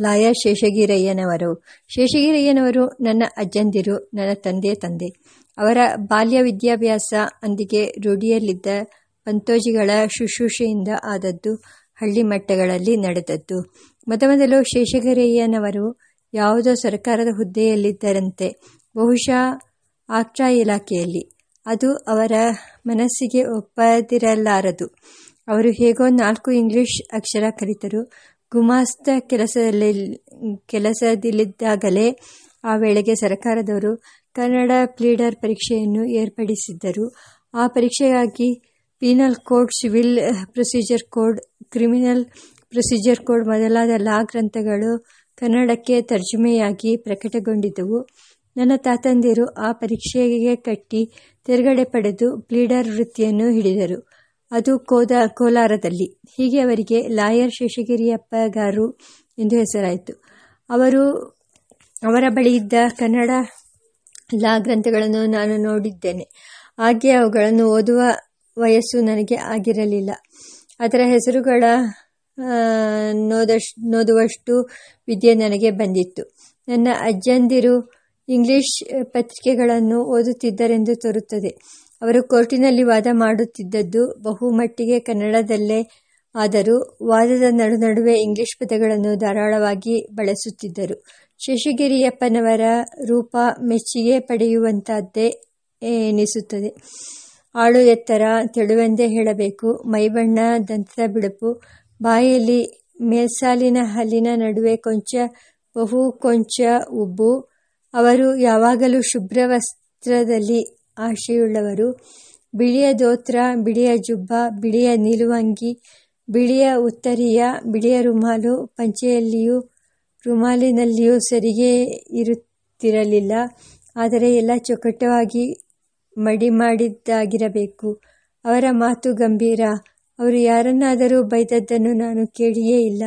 Lawyer ಶೇಷಗಿರಯ್ಯನವರು. ಶೇಷಗಿರಯ್ಯನವರು, ನನ್ನ ಅಜ್ಜಂದಿರು, ನನ್ನ ತಂದೆ ತಂದೆ. ಅವರ ಬಾಲ್ಯ ವಿದ್ಯಾಭ್ಯಾಸ ಅಂದಿಗೆ ರೂಢಿಯಲ್ಲಿದ್ದ ಪಂತೋಜಿಗಳ ಶುಶ್ರೂಷೆಯಿಂದ ಆದದ್ದು ಹಳ್ಳಿ ಮಟ್ಟಗಳಲ್ಲಿ ನಡೆದದ್ದು. ಮೊದಮೊದಲು ಶೇಷಗಿರಯ್ಯನವರು ಯಾವುದೋ ಸರ್ಕಾರದ ಹುದ್ದೆಯಲ್ಲಿದ್ದರಂತೆ, ಬಹುಶಃ ಆಕ್ಟಾ ಇಲಾಖೆಯಲ್ಲಿ. ಅದು ಅವರ ಮನಸ್ಸಿಗೆ ಒಪ್ಪದಿರಲಾರದು. ಅವರು ಹೇಗೋ ನಾಲ್ಕು ಇಂಗ್ಲಿಷ್ ಅಕ್ಷರ ಕಲಿತರು. ಗುಮಾಸ್ತ ಕೆಲಸದಲ್ಲಿ ಕೆಲಸದಲ್ಲಿದ್ದಾಗಲೇ ಆ ವೇಳೆಗೆ ಸರ್ಕಾರದವರು ಕನ್ನಡ ಪ್ಲೀಡರ್ ಪರೀಕ್ಷೆಯನ್ನು ಏರ್ಪಡಿಸಿದ್ದರು. ಆ ಪರೀಕ್ಷೆಗಾಗಿ penal code, civil procedure code, criminal procedure code ಮೊದಲಾದ ಲಾ ಗ್ರಂಥಗಳು ಕನ್ನಡಕ್ಕೆ ತರ್ಜುಮೆಯಾಗಿ ಪ್ರಕಟಗೊಂಡಿದ್ದವು. ನನ್ನ ತಾತಂದಿರು ಆ ಪರೀಕ್ಷೆಗೆ ಕಟ್ಟಿ ತಿರುಗಡೆ ಪಡೆದು ಪ್ಲೀಡರ್ ವೃತ್ತಿಯನ್ನು ಹಿಡಿದರು. ಅದು ಕೋದ, ಕೋಲಾರದಲ್ಲಿ. ಹೀಗೆ ಅವರಿಗೆ ಲಾಯರ್ ಶೇಷಗಿರಿಯಪ್ಪಗಾರು ಎಂದು ಹೆಸರಾಯಿತು. ಅವರು ಅವರ ಬಳಿ ಇದ್ದ ಕನ್ನಡ ಲಾ ಗ್ರಂಥಗಳನ್ನು ನಾನು ನೋಡಿದ್ದೇನೆ. ಹಾಗೆ ಅವುಗಳನ್ನು ಓದುವ ವಯಸ್ಸು ನನಗೆ ಆಗಿರಲಿಲ್ಲ. ಅದರ ಹೆಸರುಗಳ ನೋದಶ್, ನೋದುವಷ್ಟು ವಿದ್ಯೆ ನನಗೆ ಬಂದಿತ್ತು. ನನ್ನ ಅಜ್ಜಂದಿರು ಇಂಗ್ಲಿಷ್ ಪತ್ರಿಕೆಗಳನ್ನು ಓದುತ್ತಿದ್ದರೆಂದು ತೋರುತ್ತದೆ. ಅವರು ಕೋರ್ಟಿನಲ್ಲಿ ವಾದ ಮಾಡುತ್ತಿದ್ದದ್ದು ಬಹುಮಟ್ಟಿಗೆ ಕನ್ನಡದಲ್ಲೇ ಆದರೂ ವಾದದ ನಡು ನಡುವೆ ಇಂಗ್ಲಿಷ್ ಪದಗಳನ್ನು ಧಾರಾಳವಾಗಿ ಬಳಸುತ್ತಿದ್ದರು. ಶೇಷಗಿರಿಯಪ್ಪನವರ ರೂಪ ಮೆಚ್ಚುಗೆ ಪಡೆಯುವಂತಹದ್ದೇ ಎನಿಸುತ್ತದೆ. ಆಳು ಎತ್ತರ ತೆಳುವೆಂದೇ ಹೇಳಬೇಕು. ಮೈಬಣ್ಣ ದಂತದ ಬಿಳುಪು. ಬಾಯಲ್ಲಿ ಮೇಲ್ಸಾಲಿನ ಹಲ್ಲಿನ ನಡುವೆ ಕೊಂಚ ಬಹು ಕೊಂಚ ಉಬ್ಬು. ಅವರು ಯಾವಾಗಲೂ ಶುಭ್ರ ವಸ್ತ್ರದಲ್ಲಿ ಆಶೆಯುಳ್ಳವರು. ಬಿಳಿಯ ದೋತ್ರ ಬಿಳಿಯ ಜುಬ್ಬ, ಬಿಳಿಯ ನಿಲುವಂಗಿ, ಬಿಳಿಯ ಉತ್ತರಿಯ, ಬಿಳಿಯ ರುಮಾಲು ಪಂಚೆಯಲ್ಲಿಯೂ, ರುಮಾಲಿನಲ್ಲಿಯೂ ಸರಿಗೆ ಇರುತ್ತಿರಲಿಲ್ಲ. ಆದರೆ ಎಲ್ಲ ಚೊಕಟವಾಗಿ ಮಡಿ ಮಾಡಿದ್ದಾಗಿರಬೇಕು ಅವರ ಮಾತು ಗಂಭೀರ. ಅವರು ಯಾರನ್ನಾದರೂ ಬೈದದ್ದನ್ನು ನಾನು ಕೇಳಿಯೇ ಇಲ್ಲ.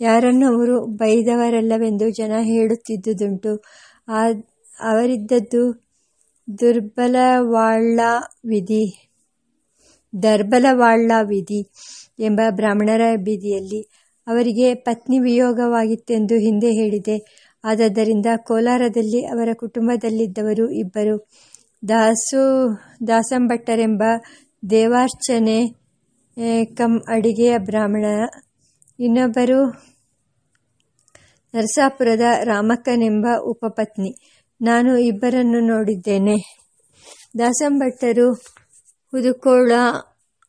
ಯಾರನ್ನು ಅವರು ಬೈದವರಲ್ಲವೆಂದು ಜನ ಹೇಳುತ್ತಿದ್ದುದುಂಟು. ಆ, ಅವರಿದ್ದದ್ದು ದುರ್ಬಲವಾಳ್ಳ ವಿಧಿ ದರ್ಬಲವಾಳ್ಳ ವಿಧಿ ಎಂಬ ಬ್ರಾಹ್ಮಣರ ಬೀದಿಯಲ್ಲಿ ಅವರಿಗೆ ಪತ್ನಿ ವಿಯೋಗವಾಗಿತ್ತೆಂದು ಹಿಂದೆ ಹೇಳಿದೆ. ಆದ್ದರಿಂದ ಕೋಲಾರದಲ್ಲಿ ಅವರ ಕುಟುಂಬದಲ್ಲಿದ್ದವರು ಇಬ್ಬರು. ದಾಸು, ದಾಸಂಭಟ್ಟರೆಂಬ ದೇವಾರ್ಚನೆ ಕಂ ಅಡಿಗೆಯ ಬ್ರಾಹ್ಮಣ. ಇನ್ನೊಬ್ಬರು ನರಸಾಪುರದ ರಾಮಕ್ಕನೆಂಬ ಉಪಪತ್ನಿ. ನಾನು ಇಬ್ಬರನ್ನು ನೋಡಿದ್ದೇನೆ. ದಾಸಂಭಟ್ಟರು ಹುದುಕೋಳ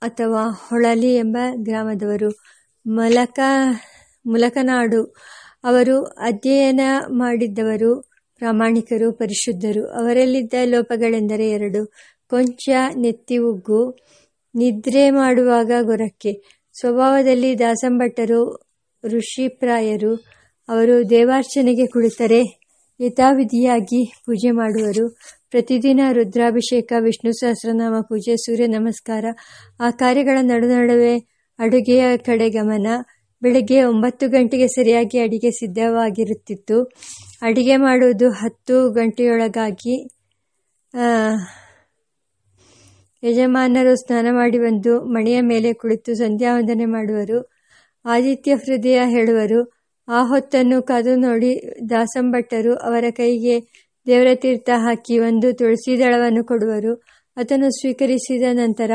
ಅಥವಾ ಹೊಳಲಿ ಎಂಬ ಗ್ರಾಮದವರು. ಮಲಕ, ಮುಲಕನಾಡು. ಅವರು ಅಧ್ಯಯನ ಮಾಡಿದ್ದವರು, ಪ್ರಾಮಾಣಿಕರು, ಪರಿಶುದ್ಧರು. ಅವರಲ್ಲಿದ್ದ ಲೋಪಗಳೆಂದರೆ ಎರಡು. ಕೊಂಚ ನೆತ್ತಿ ಉಗ್ಗು, ನಿದ್ರೆ ಮಾಡುವಾಗ ಗೊರಕ್ಕೆ ಸ್ವಭಾವದಲ್ಲಿ ದಾಸಂಭಟ್ಟರು ಋಷಿಪ್ರಾಯರು. ಅವರು ದೇವಾರ್ಚನೆಗೆ ಕುಳಿತರೆ. ಯಥಾವಿಧಿಯಾಗಿ ಪೂಜೆ ಮಾಡುವರು. ಪ್ರತಿದಿನ ರುದ್ರಾಭಿಷೇಕ, ವಿಷ್ಣು ಸಹಸ್ರನಾಮ ಪೂಜೆ, ಸೂರ್ಯ ನಮಸ್ಕಾರ. ಆ ಕಾರ್ಯಗಳ ನಡು ನಡುವೆ ಅಡುಗೆಯ ಕಡೆ ಗಮನ. ಬೆಳಗ್ಗೆ ಒಂಬತ್ತು ಗಂಟೆಗೆ ಸರಿಯಾಗಿ ಅಡಿಗೆ ಸಿದ್ಧವಾಗಿರುತ್ತಿತ್ತು. ಅಡಿಗೆ ಮಾಡುವುದು ಹತ್ತು ಗಂಟೆಯೊಳಗಾಗಿ ಯಜಮಾನರು ಸ್ನಾನ ಮಾಡಿ ಬಂದು ಮಣೆಯ ಮೇಲೆ ಕುಳಿತು ಸಂಧ್ಯಾವಂದನೆ ಮಾಡುವರು. ಆದಿತ್ಯ ಹೃದಯ ಹೇಳುವರು ಆ ಹೊತ್ತನ್ನು ಕಾದು ನೋಡಿ ದಾಸಂಭಟ್ಟರು ಅವರ ಕೈಗೆ ದೇವರ ತೀರ್ಥ ಹಾಕಿ ಒಂದು ತುಳಸಿ ದಳವನ್ನು ಕೊಡುವರು. ಅದನ್ನು ಸ್ವೀಕರಿಸಿದ ನಂತರ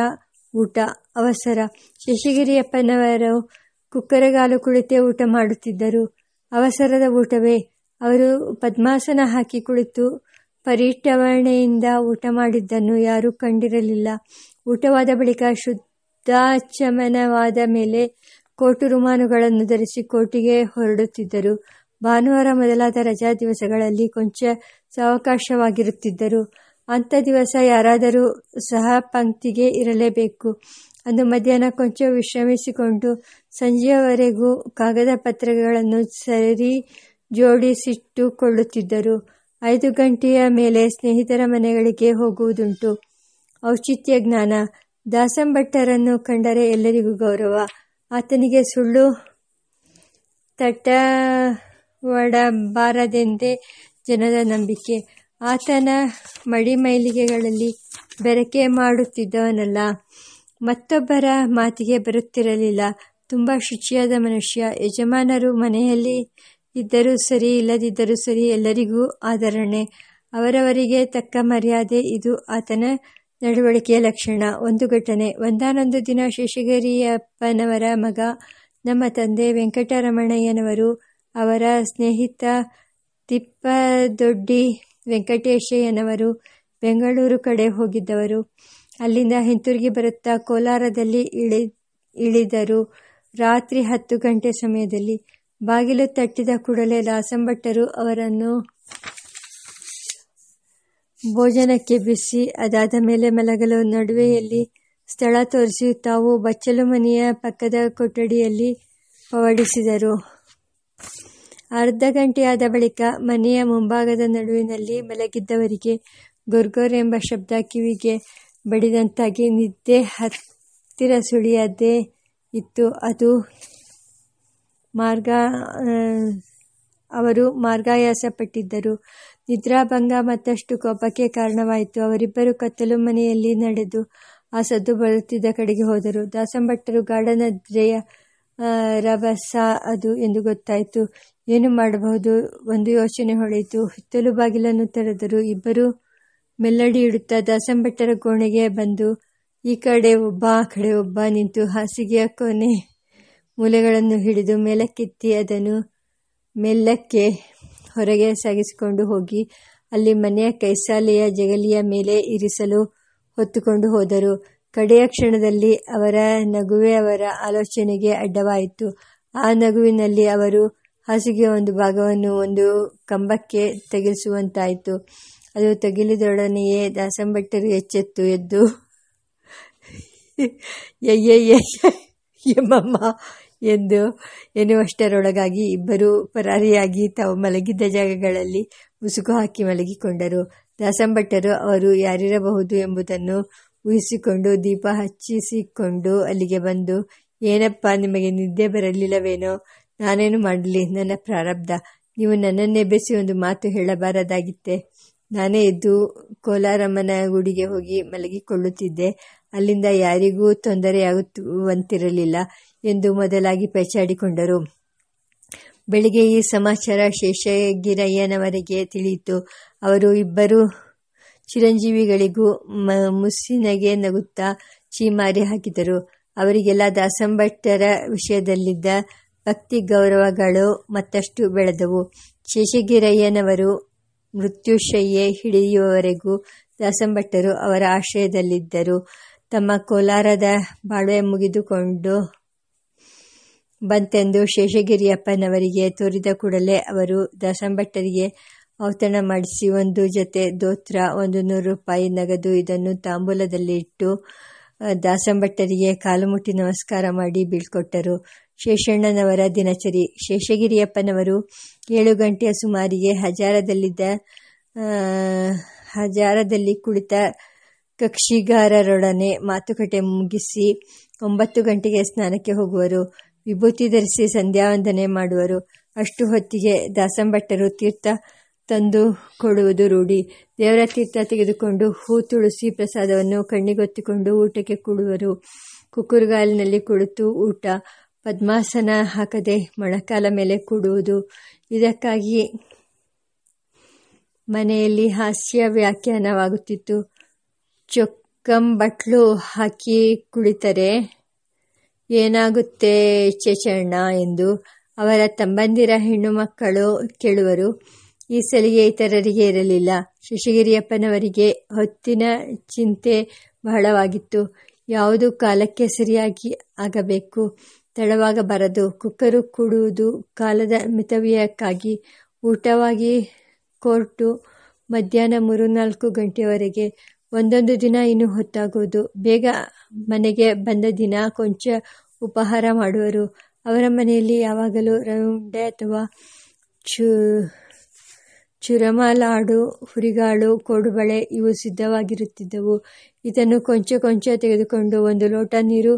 ಊಟ, ಅವಸರ. ಶಶಿಗಿರಿಯಪ್ಪನವರು ಕುಕ್ಕರಗಾಲು ಕುಳಿತೇ ಊಟ ಮಾಡುತ್ತಿದ್ದರು. ಅವಸರದ ಊಟವೇ. ಅವರು ಪದ್ಮಾಸನ ಹಾಕಿ ಕುಳಿತು ಪರಿಟವಣೆಯಿಂದ ಊಟ ಮಾಡಿದ್ದನ್ನು ಯಾರೂ ಕಂಡಿರಲಿಲ್ಲ. ಊಟವಾದ ಬಳಿಕ ಶುದ್ಧಾಚಮನವಾದ ಮೇಲೆ ಕೋಟು ರುಮಾನುಗಳನ್ನು ಧರಿಸಿ ಕೋಟಿಗೆ ಹೊರಡುತ್ತಿದ್ದರು. ಭಾನುವಾರ ಮೊದಲಾದ ರಜಾ ದಿವಸಗಳಲ್ಲಿ ಕೊಂಚ ಸಾವಕಾಶವಾಗಿರುತ್ತಿದ್ದರು. ಅಂಥ ದಿವಸ ಯಾರಾದರೂ ಸಹ ಪಂಕ್ತಿಗೆ ಇರಲೇಬೇಕು. ಅಂದು ಮಧ್ಯಾಹ್ನ ಕೊಂಚ ವಿಶ್ರಮಿಸಿಕೊಂಡು ಸಂಜೆಯವರೆಗೂ ಕಾಗದ ಪತ್ರಗಳನ್ನು ಸರಿ ಜೋಡಿಸಿಟ್ಟುಕೊಳ್ಳುತ್ತಿದ್ದರು. ಐದು ಗಂಟೆಯ ಮೇಲೆ ಸ್ನೇಹಿತರ ಮನೆಗಳಿಗೆ ಹೋಗುವುದುಂಟು. ಔಚಿತ್ಯ ಜ್ಞಾನ. ದಾಸಂಭಟ್ಟರನ್ನು ಕಂಡರೆ ಎಲ್ಲರಿಗೂ ಗೌರವ. ಆತನಿಗೆ ಸುಳ್ಳು ತಟ್ಟವಡಬಾರದೆಂದೇ ಜನರ ನಂಬಿಕೆ. ಆತನ ಮಡಿಮೈಲಿಗೆಗಳಲ್ಲಿ ಬೆರಕೆ ಮಾಡುತ್ತಿದ್ದವನಲ್ಲ, ಮತ್ತೊಬ್ಬರ ಮಾತಿಗೆ ಬರುತ್ತಿರಲಿಲ್ಲ. ತುಂಬ ಶುಚಿಯಾದ ಮನುಷ್ಯ, ಯಜಮಾನರು ಮನೆಯಲ್ಲಿ ಇದ್ದರೂ ಸರಿ, ಇಲ್ಲದಿದ್ದರೂ ಸರಿ ಎಲ್ಲರಿಗೂ ಆದರಣೆ. ಅವರವರಿಗೆ ತಕ್ಕ ಮರ್ಯಾದೆ ಇದು. ಆತನ ನಡವಳಿಕೆಯ ಲಕ್ಷಣ. ಒಂದು ಘಟನೆ. ಒಂದಾನೊಂದು ದಿನ ಶೇಷಗಿರಿಯಪ್ಪನವರ ಮಗ, ನಮ್ಮ ತಂದೆ ವೆಂಕಟರಮಣಯ್ಯನವರು ಅವರ ಸ್ನೇಹಿತ ತಿಪ್ಪದೊಡ್ಡಿ ವೆಂಕಟೇಶಯ್ಯನವರು ಬೆಂಗಳೂರು ಕಡೆ ಹೋಗಿದ್ದವರು. ಅಲ್ಲಿಂದ ಹಿಂತಿರುಗಿ ಬರುತ್ತಾ ಕೋಲಾರದಲ್ಲಿ ಇಳಿ, ಇಳಿದರು. ರಾತ್ರಿ ಹತ್ತು ಗಂಟೆ ಸಮಯದಲ್ಲಿ ಬಾಗಿಲು ತಟ್ಟಿದ ಕೂಡಲೇ ದಾಸಂಭಟ್ಟರು ಅವರನ್ನು ಭೋಜನಕ್ಕೆ ಬಿಸಿ. ಅದಾದ ಮೇಲೆ ಮಲಗಲು ನಡುವೆಯಲ್ಲಿ ಸ್ಥಳ ತೋರಿಸಿ ತಾವು ಬಚ್ಚಲು ಮನೆಯ ಪಕ್ಕದ ಕೊಠಡಿಯಲ್ಲಿ ಪವಡಿಸಿದರು. ಅರ್ಧ ಗಂಟೆಯಾದ ಬಳಿಕ ಮನೆಯ ಮುಂಭಾಗದ ನಡುವಿನಲ್ಲಿ ಮಲಗಿದ್ದವರಿಗೆ ಗೊರ್ಗೊರ್ ಎಂಬ ಶಬ್ದ ಕಿವಿಗೆ ಬಡಿದಂತಾಗಿ ನಿದ್ದೆ ಹತ್ತಿರ ಸುಳಿಯದೇ ಇತ್ತು. ಅದು ಮಾರ್ಗ ಅವರು ಮಾರ್ಗಾಯಾಸಪಟ್ಟಿದ್ದರು. ನಿದ್ರಾಭಂಗ ಮತ್ತಷ್ಟು ಕೋಪಕ್ಕೆ ಕಾರಣವಾಯಿತು. ಅವರಿಬ್ಬರು ಕತ್ತಲು ಮನೆಯಲ್ಲಿ ನಡೆದು ಆ ಸದ್ದು ಬರುತ್ತಿದ್ದ ಕಡೆಗೆ ಹೋದರು. ದಾಸಂಭಟ್ಟರು ಗಾಢನಿದ್ರೆಯ ರಭಸ ಅದು ಎಂದು ಗೊತ್ತಾಯಿತು. ಏನು ಮಾಡಬಹುದು? ಒಂದು ಯೋಚನೆ ಹೊಳೆಯಿತು. ಹಿತ್ತಲು ಬಾಗಿಲನ್ನು ತೆರೆದರು. ಇಬ್ಬರು ಮೆಲ್ಲಡಿ ಇಡುತ್ತಾ ದಾಸಂಭಟ್ಟರ ಕೋಣೆಗೆ ಬಂದು, ಈ ಕಡೆ ಒಬ್ಬ, ಆ ಕಡೆ ಒಬ್ಬ ನಿಂತು ಹಾಸಿಗೆಯ ಕೊನೆ ಮೂಲೆಗಳನ್ನು ಹಿಡಿದು ಮೇಲಕ್ಕೆತ್ತಿ ಅದನ್ನು ಮೆಲ್ಲಕ್ಕೆ ಹೊರಗೆ ಸಾಗಿಸಿಕೊಂಡು ಹೋಗಿ ಅಲ್ಲಿ ಮನೆಯ ಕೈಸಾಲೆಯ ಜಗಲಿಯ ಮೇಲೆ ಇರಿಸಲು ಹೊತ್ತುಕೊಂಡು ಹೋದರು. ಕಡೆಯ ಕ್ಷಣದಲ್ಲಿ ಅವರ ನಗುವೆ ಅವರ ಆಲೋಚನೆಗೆ ಅಡ್ಡವಾಯಿತು. ಆ ನಗುವಿನಲ್ಲಿ ಅವರು ಹಾಸಿಗೆಯ ಒಂದು ಭಾಗವನ್ನು ಒಂದು ಕಂಬಕ್ಕೆ ತಗಿಲಿಸುವಂತಾಯಿತು ಅದು ತಗಿಲಿದೊಡನೆಯೇ ದಾಸಂಭಟ್ಟರು ಎಚ್ಚೆತ್ತು ಎದ್ದು ಎಮ್ಮಮ್ಮ ಎಂದು ಎನ್ನುವಷ್ಟರೊಳಗಾಗಿ ಇಬ್ಬರು ಪರಾರಿಯಾಗಿ ತಾವು ಮಲಗಿದ್ದ ಜಾಗಗಳಲ್ಲಿ ಮುಸುಕು ಹಾಕಿ ಮಲಗಿಕೊಂಡರು. ದಾಸಂಭಟ್ಟರು ಅವರು ಯಾರಿರಬಹುದು ಎಂಬುದನ್ನು ಊಹಿಸಿಕೊಂಡು ದೀಪ ಹಚ್ಚಿಸಿಕೊಂಡು ಅಲ್ಲಿಗೆ ಬಂದು, ಏನಪ್ಪ ನಿಮಗೆ ನಿದ್ದೆ ಬರಲಿಲ್ಲವೇನೋ? ನಾನೇನು ಮಾಡಲಿ? ನನ್ನ ಪ್ರಾರಬ್ಧ. ನೀವು ನನ್ನನ್ನೇ ಬೆಸಿ ಒಂದು ಮಾತು ಹೇಳಬಾರದಾಗಿತ್ತೆ. ನಾನೇ ಎದ್ದು ಕೋಲಾರಮ್ಮನ ಗುಡಿಗೆ ಹೋಗಿ ಮಲಗಿಕೊಳ್ಳುತ್ತಿದ್ದೆ. ಅಲ್ಲಿಂದ ಯಾರಿಗೂ ತೊಂದರೆಯಾಗುವಂತಿರಲಿಲ್ಲ ಎಂದು ಮೊದಲಾಗಿ ಪೆಚಾಡಿಕೊಂಡರು. ಬೆಳಿಗ್ಗೆ ಈ ಸಮಾಚಾರ ಶೇಷಗಿರಯ್ಯನವರಿಗೆ ತಿಳಿಯಿತು. ಅವರು ಇಬ್ಬರು ಚಿರಂಜೀವಿಗಳಿಗೂ ಮುಸ್ಸಿನಗೆ ನಗುತ್ತಾ ಚೀಮಾರಿ ಹಾಕಿದರು. ಅವರಿಗೆಲ್ಲ ದಾಸಂಭಟ್ಟರ ವಿಷಯದಲ್ಲಿದ್ದ ಭಕ್ತಿ ಗೌರವಗಳು ಮತ್ತಷ್ಟು ಬೆಳೆದವು. ಶೇಷಗಿರಯ್ಯನವರು ಮೃತ್ಯುಶಯ್ಯೆ ಹಿಡಿಯುವವರೆಗೂ ದಾಸಂಭಟ್ಟರು ಅವರ ಆಶ್ರಯದಲ್ಲಿದ್ದರು. ತಮ್ಮ ಕೋಲಾರದ ಬಾಳ್ವೆ ಮುಗಿದುಕೊಂಡು ಬಂತೆಂದು ಶೇಷಗಿರಿಯಪ್ಪನವರಿಗೆ ತೋರಿದ ಕೂಡಲೇ ಅವರು ದಾಸಂಭಟ್ಟರಿಗೆ ಔತಣ ಮಾಡಿಸಿ ಒಂದು ಜೊತೆ ದೋತ್ರ, ಒಂದು ನೂರು ರೂಪಾಯಿ ನಗದು ಇದನ್ನು ತಾಂಬೂಲದಲ್ಲಿ ಇಟ್ಟು ದಾಸಂಭಟ್ಟರಿಗೆ ಕಾಲುಮುಟ್ಟಿ ನಮಸ್ಕಾರ ಮಾಡಿ ಬೀಳ್ಕೊಟ್ಟರು. ಶೇಷಣ್ಣನವರ ದಿನಚರಿ. ಶೇಷಗಿರಿಯಪ್ಪನವರು ಏಳು ಗಂಟೆಯ ಸುಮಾರಿಗೆ ಹಜಾರದಲ್ಲಿದ್ದ ಹಜಾರದಲ್ಲಿ ಕುಳಿತ ಕಕ್ಷಿಗಾರರೊಡನೆ ಮಾತುಕತೆ ಮುಗಿಸಿ ಒಂಬತ್ತು ಗಂಟೆಗೆ ಸ್ನಾನಕ್ಕೆ ಹೋಗುವರು. ವಿಭೂತಿ ಧರಿಸಿ ಸಂಧ್ಯಾವಂದನೆ ಮಾಡುವರು. ಅಷ್ಟು ಹೊತ್ತಿಗೆ ದಾಸಂಭಟ್ಟರು ತೀರ್ಥ ತಂದು ಕೊಡುವುದು ರೂಢಿ. ದೇವರ ತೀರ್ಥ ತೆಗೆದುಕೊಂಡು ಹೂ ತುಳಸಿ ಪ್ರಸಾದವನ್ನು ಕಣ್ಣಿಗೊತ್ತಿಕೊಂಡು ಊಟಕ್ಕೆ ಕೂಡುವರು. ಕುಕ್ಕುರುಗಾಲಿನಲ್ಲಿ ಕುಳಿತು ಊಟ. ಪದ್ಮಾಸನ ಹಾಕದೆ ಮೊಣಕಾಲ ಮೇಲೆ ಕೂಡುವುದು. ಇದಕ್ಕಾಗಿ ಮನೆಯಲ್ಲಿ ಹಾಸ್ಯ ವ್ಯಾಖ್ಯಾನವಾಗುತ್ತಿತ್ತು. ಚೊಕ್ಕಂಬಟ್ಲು ಹಾಕಿ ಕುಳಿತರೆ, ಏನಾಗುತ್ತೆ ಚೇಚಣ್ಣ ಎಂದು ಅವರ ತಮ್ಮಂದಿರ ಹೆಣ್ಣು ಮಕ್ಕಳು ಕೇಳುವರು. ಈ ಸಲಿಗೆ ಇತರರಿಗೆ ಇರಲಿಲ್ಲ. ಶಶಿಗಿರಿಯಪ್ಪನವರಿಗೆ ಹೊತ್ತಿನ ಚಿಂತೆ ಬಹಳವಾಗಿತ್ತು. ಯಾವುದು ಕಾಲಕ್ಕೆ ಸರಿಯಾಗಿ ಆಗಬೇಕು? ತಡವಾಗಬಾರದು. ಕುಕ್ಕರು ಕೂಡುವುದು ಕಾಲದ ಮಿತವ್ಯಯಕ್ಕಾಗಿ ಊಟವಾಗಿ ಕೋರ್ಟು ಮಧ್ಯಾಹ್ನ ಮೂರು ನಾಲ್ಕು ಗಂಟೆಯವರೆಗೆ ಒಂದೊಂದು ದಿನ ಇನ್ನು ಹೊತ್ತಾಗುವುದು. ಬೇಗ ಮನೆಗೆ ಬಂದ ದಿನ ಕೊಂಚ ಉಪಹಾರ ಮಾಡುವರು. ಅವರ ಮನೆಯಲ್ಲಿ ಯಾವಾಗಲೂ ರೌಂಡೆ ಅಥವಾ ಚು, ಚುರಮಲಾಡು, ಹುರಿಗಾಳು, ಕೋಡುಬಳೆ ಇವು ಸಿದ್ಧವಾಗಿರುತ್ತಿದ್ದವು. ಇದನ್ನು ಕೊಂಚ ಕೊಂಚ ತೆಗೆದುಕೊಂಡು ಒಂದು ಲೋಟ ನೀರು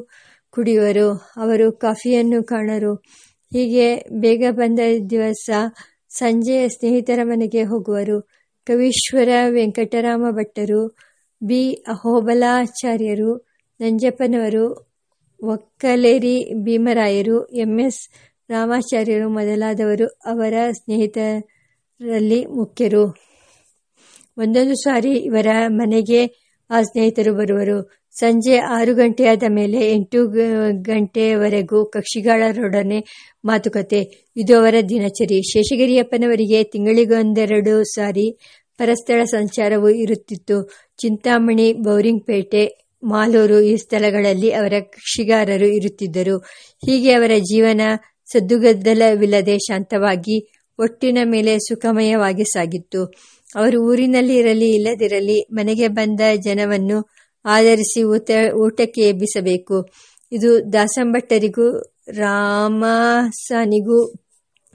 ಕುಡಿಯುವರು. ಅವರು ಕಾಫಿಯನ್ನು ಕಾಣರು. ಹೀಗೆ ಬೇಗ ಬಂದ ದಿವಸ ಸಂಜೆ ಸ್ನೇಹಿತರ ಮನೆಗೆ ಹೋಗುವರು. ಕವೀಶ್ವರ ವೆಂಕಟರಾಮ ಭಟ್ಟರು, ಬಿ. ಅಹೋಬಲಾಚಾರ್ಯರು, ನಂಜಪ್ಪನವರು, ಒಕ್ಕಲೇರಿ ಭೀಮರಾಯರು, ಎಂ. ಎಸ್. ರಾಮಾಚಾರ್ಯರು ಮೊದಲಾದವರು ಅವರ ಸ್ನೇಹಿತರಲ್ಲಿ ಮುಖ್ಯರು. ಒಂದೊಂದು ಸಾರಿ ಇವರ ಮನೆಗೆ ಆ ಸ್ನೇಹಿತರು ಬರುವರು. ಸಂಜೆ ಆರು ಗಂಟೆಯಾದ ಮೇಲೆ ಎಂಟು ಗಂಟೆವರೆಗೂ ಕಕ್ಷಿಗಾರರೊಡನೆ ಮಾತುಕತೆ. ಇದು ಅವರ ದಿನಚರಿ. ಶೇಷಗಿರಿಯಪ್ಪನವರಿಗೆ ತಿಂಗಳಿಗೊಂದೆರಡು ಸಾರಿ ಪರಸ್ಥಳ ಸಂಚಾರವು ಇರುತ್ತಿತ್ತು. ಚಿಂತಾಮಣಿ ಬೌರಿಂಗ್ಪೇಟೆ, ಮಾಲೂರು ಈ ಸ್ಥಳಗಳಲ್ಲಿ ಅವರ ಕಕ್ಷಿಗಾರರು ಇರುತ್ತಿದ್ದರು. ಹೀಗೆ ಅವರ ಜೀವನ ಸದ್ದುಗದ್ದಲವಿಲ್ಲದೆ ಶಾಂತವಾಗಿ, ಒಟ್ಟಿನ ಮೇಲೆ ಸುಖಮಯವಾಗಿ ಸಾಗಿತ್ತು. ಅವರು ಊರಿನಲ್ಲಿ ಇರಲಿ, ಇಲ್ಲದಿರಲಿ, ಮನೆಗೆ ಬಂದ ಜನವನ್ನು ಆಧರಿಸಿ ಊಟ, ಊಟಕ್ಕೆ ಎಬ್ಬಿಸಬೇಕು. ಇದು ದಾಸಂಭಟ್ಟರಿಗೂ, ರಾಮಸಾನಿಗೂ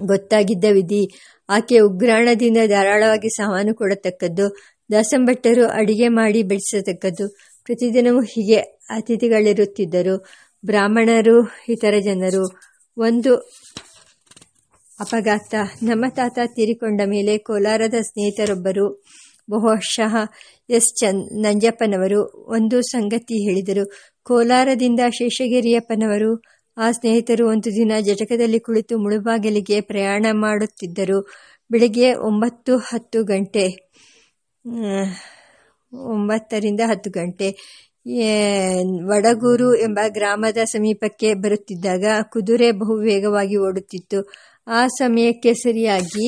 ಗೊತ್ತಾಗಿದ್ದ ವಿಧಿ. ಆಕೆ ಉಗ್ರಾಣದಿಂದ ಧಾರಾಳವಾಗಿ ಸಾಮಾನು ಕೊಡತಕ್ಕದ್ದು. ದಾಸಂಭಟ್ಟರು ಅಡಿಗೆ ಮಾಡಿ ಬೆಳೆಸತಕ್ಕದ್ದು. ಪ್ರತಿದಿನವೂ ಹೀಗೆ ಅತಿಥಿಗಳಿರುತ್ತಿದ್ದರು. ಬ್ರಾಹ್ಮಣರು, ಇತರ ಜನರು. ಒಂದು ಅಪಘಾತ. ನಮ್ಮ ತಾತ ತೀರಿಕೊಂಡ ಮೇಲೆ ಕೋಲಾರದ ಸ್ನೇಹಿತರೊಬ್ಬರು ಬಹುಶಃ ಎಸ್ ಚಂದ್ ನಂಜಪ್ಪನವರು ಒಂದು ಸಂಗತಿ ಹೇಳಿದರು. ಕೋಲಾರದಿಂದ ಶೇಷಗಿರಿಯಪ್ಪನವರು ಆ ಸ್ನೇಹಿತರು ಒಂದು ದಿನ ಜಟಕದಲ್ಲಿ ಕುಳಿತು ಮುಳುಬಾಗಿಲಿಗೆ ಪ್ರಯಾಣ ಮಾಡುತ್ತಿದ್ದರು. ಬೆಳಿಗ್ಗೆ ಒಂಬತ್ತು ಹತ್ತು ಗಂಟೆ ಒಂಬತ್ತರಿಂದ ಹತ್ತು ಗಂಟೆ ವಡಗೂರು ಎಂಬ ಗ್ರಾಮದ ಸಮೀಪಕ್ಕೆ ಬರುತ್ತಿದ್ದಾಗ ಕುದುರೆ ಬಹು ವೇಗವಾಗಿ ಓಡುತ್ತಿತ್ತು. ಆ ಸಮಯಕ್ಕೆ ಸರಿಯಾಗಿ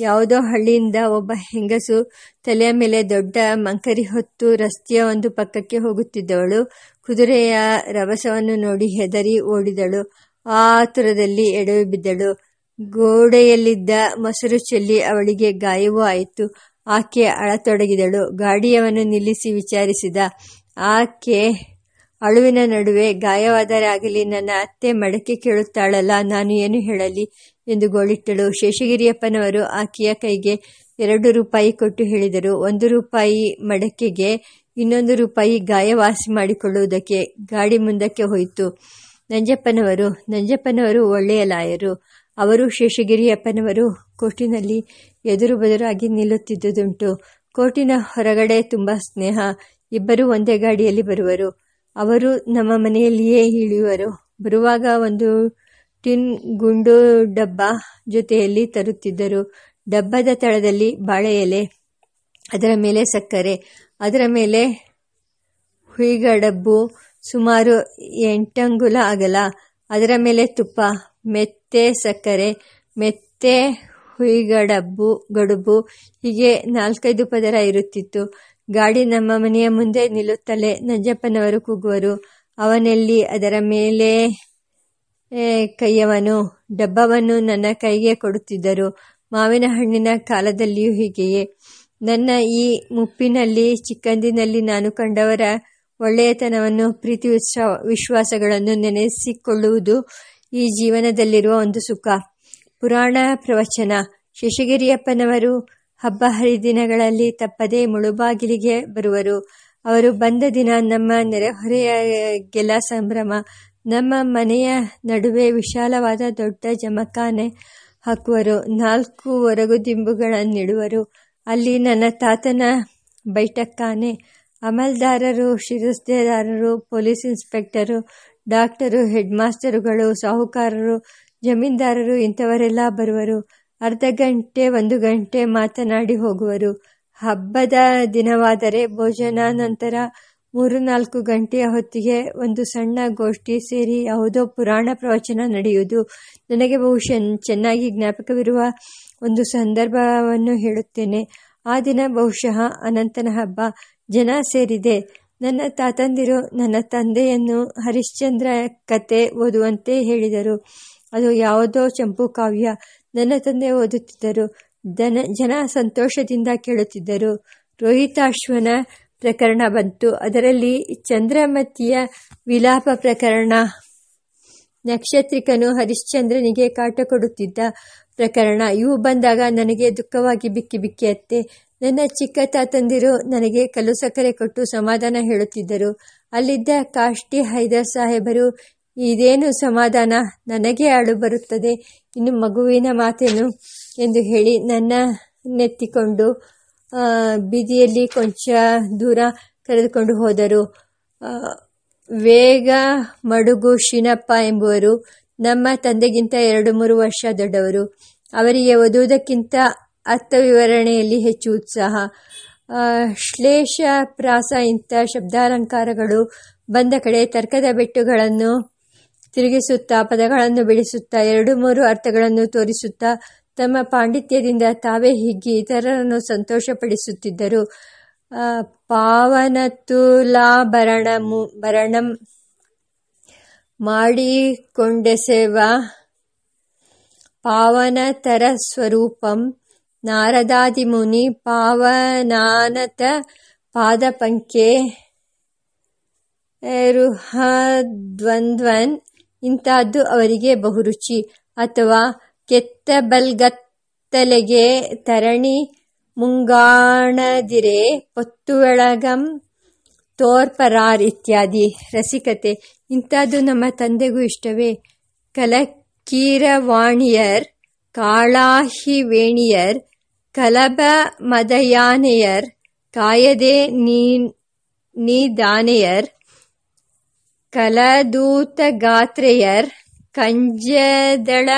ಯಾವುದೋ ಹಳ್ಳಿಯಿಂದ ಒಬ್ಬ ಹೆಂಗಸು ತಲೆಯ ಮೇಲೆ ದೊಡ್ಡ ಮಂಕರಿ ಹೊತ್ತು ರಸ್ತೆಯ ಒಂದು ಪಕ್ಕಕ್ಕೆ ಹೋಗುತ್ತಿದ್ದವಳು. ಕುದುರೆಯ ರಭಸವನ್ನು ನೋಡಿ ಹೆದರಿ ಓಡಿದಳು. ಆತುರದಲ್ಲಿ ಎಡವಿ ಬಿದ್ದಳು. ಗೋಡೆಯಲ್ಲಿದ್ದ ಮೊಸರು ಚೆಲ್ಲಿ ಅವಳಿಗೆ ಗಾಯವೂ ಆಯಿತು. ಆಕೆ ಅಳತೊಡಗಿದಳು. ಗಾಡಿಯವನು ನಿಲ್ಲಿಸಿ ವಿಚಾರಿಸಿದ, ಆಕೆ ಅಳುವಿನ ನಡುವೆ ಗಾಯವಾದರೆ ಆಗಲಿ ನನ್ನ ಅತ್ತೆ ಮಡಕೆ ಕೇಳುತ್ತಾಳಲ್ಲ. ನಾನು ಏನು ಹೇಳಲಿ? ಎಂದು ಗೋಳಿಟ್ಟಳು ಶೇಷಗಿರಿಯಪ್ಪನವರು ಆಕೆಯ ಕೈಗೆ ಎರಡು ರೂಪಾಯಿ ಕೊಟ್ಟು ಹೇಳಿದರು. ಒಂದು ರೂಪಾಯಿ ಮಡಕೆಗೆ ಇನ್ನೊಂದು ರೂಪಾಯಿ ಗಾಯ ವಾಸಿ ಮಾಡಿಕೊಳ್ಳುವುದಕ್ಕೆ ಗಾಡಿ ಮುಂದಕ್ಕೆ ಹೋಯಿತು. ನಂಜಪ್ಪನವರು ನಂಜಪ್ಪನವರು ಒಳ್ಳೆಯ ಲಾಯರು. ಅವರು ಶೇಷಗಿರಿಯಪ್ಪನವರು ಕೋರ್ಟಿನಲ್ಲಿ ಎದುರು ಬದುರಾಗಿ ನಿಲ್ಲುತ್ತಿದ್ದುದುಂಟು. ಕೋಟಿನ ಹೊರಗಡೆ ತುಂಬ ಸ್ನೇಹ, ಇಬ್ಬರು ಒಂದೇ ಗಾಡಿಯಲ್ಲಿ ಬರುವರು. ಅವರು ನಮ್ಮ ಮನೆಯಲ್ಲಿಯೇ ಇಳಿಯುವರು. ಬರುವಾಗ ಒಂದು ಟಿನ್ ಗುಂಡು ಡಬ್ಬ ಜೊತೆಯಲ್ಲಿ ತರುತ್ತಿದ್ದರು. ಡಬ್ಬದ ತಳದಲ್ಲಿ ಬಾಳೆ ಎಲೆ, ಅದರ ಮೇಲೆ ಸಕ್ಕರೆ, ಅದರ ಮೇಲೆ ಹುಯಿಗಡಬ್ಬು ಸುಮಾರು ಎಂಟಂಗುಲ ಅಗಲ, ಅದರ ಮೇಲೆ ತುಪ್ಪ, ಮೆತ್ತೆ ಸಕ್ಕರೆ, ಮೆತ್ತೆ ಹುಯಿಗಡಬ್ಬು ಗಡುಬು, ಹೀಗೆ ನಾಲ್ಕೈದು ಪದರ ಇರುತ್ತಿತ್ತು. ಗಾಡಿ ನಮ್ಮ ಮನೆಯ ಮುಂದೆ ನಿಲ್ಲುತ್ತಲೇ ನಂಜಪ್ಪನವರು ಕೂಗುವರು. ಅವನಲ್ಲಿ ಅದರ ಮೇಲೆ ಕೈಯವನು, ಡಬ್ಬವನ್ನು ನನ್ನ ಕೈಗೆ ಕೊಡುತ್ತಿದ್ದರು. ಮಾವಿನ ಹಣ್ಣಿನ ಕಾಲದಲ್ಲಿಯೂ ಹೀಗೆಯೇ. ನನ್ನ ಈ ಮುಪ್ಪಿನಲ್ಲಿ, ಚಿಕ್ಕಂದಿನಲ್ಲಿ ನಾನು ಕಂಡವರ ಒಳ್ಳೆಯತನವನ್ನು, ಪ್ರೀತಿ ವಿಶ್ವಾಸಗಳನ್ನು ನೆನೆಸಿಕೊಳ್ಳುವುದು ಈ ಜೀವನದಲ್ಲಿರುವ ಒಂದು ಸುಖ. ಪುರಾಣ ಪ್ರವಚನ. ಶೇಷಗಿರಿಯಪ್ಪನವರು ಹಬ್ಬ ಹರಿದಿನಗಳಲ್ಲಿ ತಪ್ಪದೇ ಮುಳುಬಾಗಿಲಿಗೆ ಬರುವರು. ಅವರು ಬಂದ ದಿನ ನಮ್ಮ ನೆರೆಹೊರೆಯಗೆಲ್ಲ ಸಂಭ್ರಮ. ನಮ್ಮ ಮನೆಯ ನಡುವೆ ವಿಶಾಲವಾದ ದೊಡ್ಡ ಜಮಖಾನೆ ಹಾಕುವರು. ನಾಲ್ಕು ಹೊರಗುದಿಂಬುಗಳನ್ನಿಡುವರು ಅಲ್ಲಿ ನನ್ನ ತಾತನ ಬೈಟಕ್ಕಾನೆ ಅಮಲ್ದಾರರು, ಶಿರಸ್ತೆದಾರರು, ಪೊಲೀಸ್ ಇನ್ಸ್ಪೆಕ್ಟರು, ಡಾಕ್ಟರು ಹೆಡ್ ಮಾಸ್ಟರುಗಳು ಸಾಹುಕಾರರು, ಜಮೀನ್ದಾರರು ಇಂಥವರೆಲ್ಲ ಬರುವರು. ಅರ್ಧ ಗಂಟೆ, ಒಂದು ಗಂಟೆ ಮಾತನಾಡಿ ಹೋಗುವರು. ಹಬ್ಬದ ದಿನವಾದರೆ ಭೋಜನ ನಂತರ ಮೂರು ನಾಲ್ಕು ಗಂಟೆಯ ಹೊತ್ತಿಗೆ ಒಂದು ಸಣ್ಣ ಗೋಷ್ಠಿ ಸೇರಿ ಯಾವುದೋ ಪುರಾಣ ಪ್ರವಚನ ನಡೆಯುವುದು. ನನಗೆ ಬಹುಶಃ ಚೆನ್ನಾಗಿ ಜ್ಞಾಪಕವಿರುವ ಒಂದು ಸಂದರ್ಭವನ್ನು ಹೇಳುತ್ತೇನೆ. ಆ ದಿನ ಬಹುಶಃ ಅನಂತನ ಹಬ್ಬ. ಜನ ಸೇರಿದೆ. ನನ್ನ ತಾತಂದಿರು ನನ್ನ ತಂದೆಯನ್ನು ಹರಿಶ್ಚಂದ್ರ ಕತೆ ಓದುವಂತೆ ಹೇಳಿದರು. ಅದು ಯಾವುದೋ ಚಂಪು ಕಾವ್ಯ. ನನ್ನ ತಂದೆ ಓದುತ್ತಿದ್ದರು. ದನ ಜನ ಸಂತೋಷದಿಂದ ಕೇಳುತ್ತಿದ್ದರು. ರೋಹಿತಾಶ್ವನ ಪ್ರಕರಣ ಬಂತು. ಅದರಲ್ಲಿ ಚಂದ್ರಮತಿಯ ವಿಲಾಪ ಪ್ರಕರಣ. ನಕ್ಷತ್ರಿಕನು ಹರಿಶ್ಚಂದ್ರನಿಗೆ ಕಾಟ ಕೊಡುತ್ತಿದ್ದ ಪ್ರಕರಣ. ಇವು ಬಂದಾಗ ನನಗೆ ದುಃಖವಾಗಿ ಬಿಕ್ಕಿ ಬಿಕ್ಕಿ ಅತ್ತೆ ನನ್ನ ಚಿಕ್ಕ ತಾತಂದಿರು ನನಗೆ ಕಲ್ಲು ಸಕ್ಕರೆ ಕೊಟ್ಟು ಸಮಾಧಾನ ಹೇಳುತ್ತಿದ್ದರು. ಅಲ್ಲಿದ್ದ ಕಾಷ್ಟಿ ಹೈದರ್ ಸಾಹೇಬರು, ಇದೇನು ಸಮಾಧಾನ? ನನಗೆ ಆಳು ಬರುತ್ತದೆ. ಇನ್ನು ಮಗುವಿನ ಮಾತೇನು? ಎಂದು ಹೇಳಿ ನನ್ನ ನೆತ್ತಿಕೊಂಡು ಬೀದಿಯಲ್ಲಿ ಕೊಂಚ ದೂರ ಕರೆದುಕೊಂಡು ಹೋದರು. ವೇಗ ಮಡುಗು ಶಿನಪ್ಪ ಎಂಬುವರು ನಮ್ಮ ತಂದೆಗಿಂತ ಎರಡು ಮೂರು ವರ್ಷ ದೊಡ್ಡವರು. ಅವರಿಗೆ ಓದುವುದಕ್ಕಿಂತ ಅರ್ಥ ವಿವರಣೆಯಲ್ಲಿ ಹೆಚ್ಚು ಉತ್ಸಾಹ. ಶ್ಲೇಷ ಪ್ರಾಸ ಇಂಥ ಶಬ್ದಾಲಂಕಾರಗಳು ಬಂದ ಕಡೆ ತರ್ಕದ ಬೆಟ್ಟುಗಳನ್ನು ತಿರುಗಿಸುತ್ತಾ ಪದಗಳನ್ನು ಬಿಡಿಸುತ್ತಾ ಎರಡು ಮೂರು ಅರ್ಥಗಳನ್ನು ತೋರಿಸುತ್ತಾ ತಮ್ಮ ಪಾಂಡಿತ್ಯದಿಂದ ತಾವೇ ಹಿಗ್ಗಿ ಇತರರನ್ನು ಸಂತೋಷಪಡಿಸುತ್ತಿದ್ದರು. ಪಾವನತುಲಾಭರಣಮು, ಭರಣಂ ಮಾಡಿಕೊಂಡೆಸೆವ ಪಾವನತರ ಸ್ವರೂಪಂ ನಾರದಾದಿಮುನಿ ಪಾವನಾನತ ಪಾದಪಂಕೆ ರುಹದ್ವಂದ್ವನ್ ಇಂಥದ್ದು ಅವರಿಗೆ ಬಹುರುಚಿ. ಅಥವಾ ಕೆತ್ತಬಲ್ಗತ್ತಲೆಗೆ ತರಣಿ ಮುಂಗಾಣದಿರೆ ಪೊತ್ತುವೆಳಗಂ ತೋರ್ಪರಾರ್ ಇತ್ಯಾದಿ ರಸಿಕತೆ. ಇಂಥದ್ದು ನಮ್ಮ ತಂದೆಗೂ ಇಷ್ಟವೇ. ಕಲಕೀರವಾಣಿಯರ್, ಕಾಳಾಹಿವೇಣಿಯರ್ ಕಲಬ ಮದಯಾನೆಯರ್ ಕಾಯದೆ ನೀದಾನೆಯರ್, ಕಲದೂತಗಾತ್ರೆಯರ್, ಕಂಜದಳ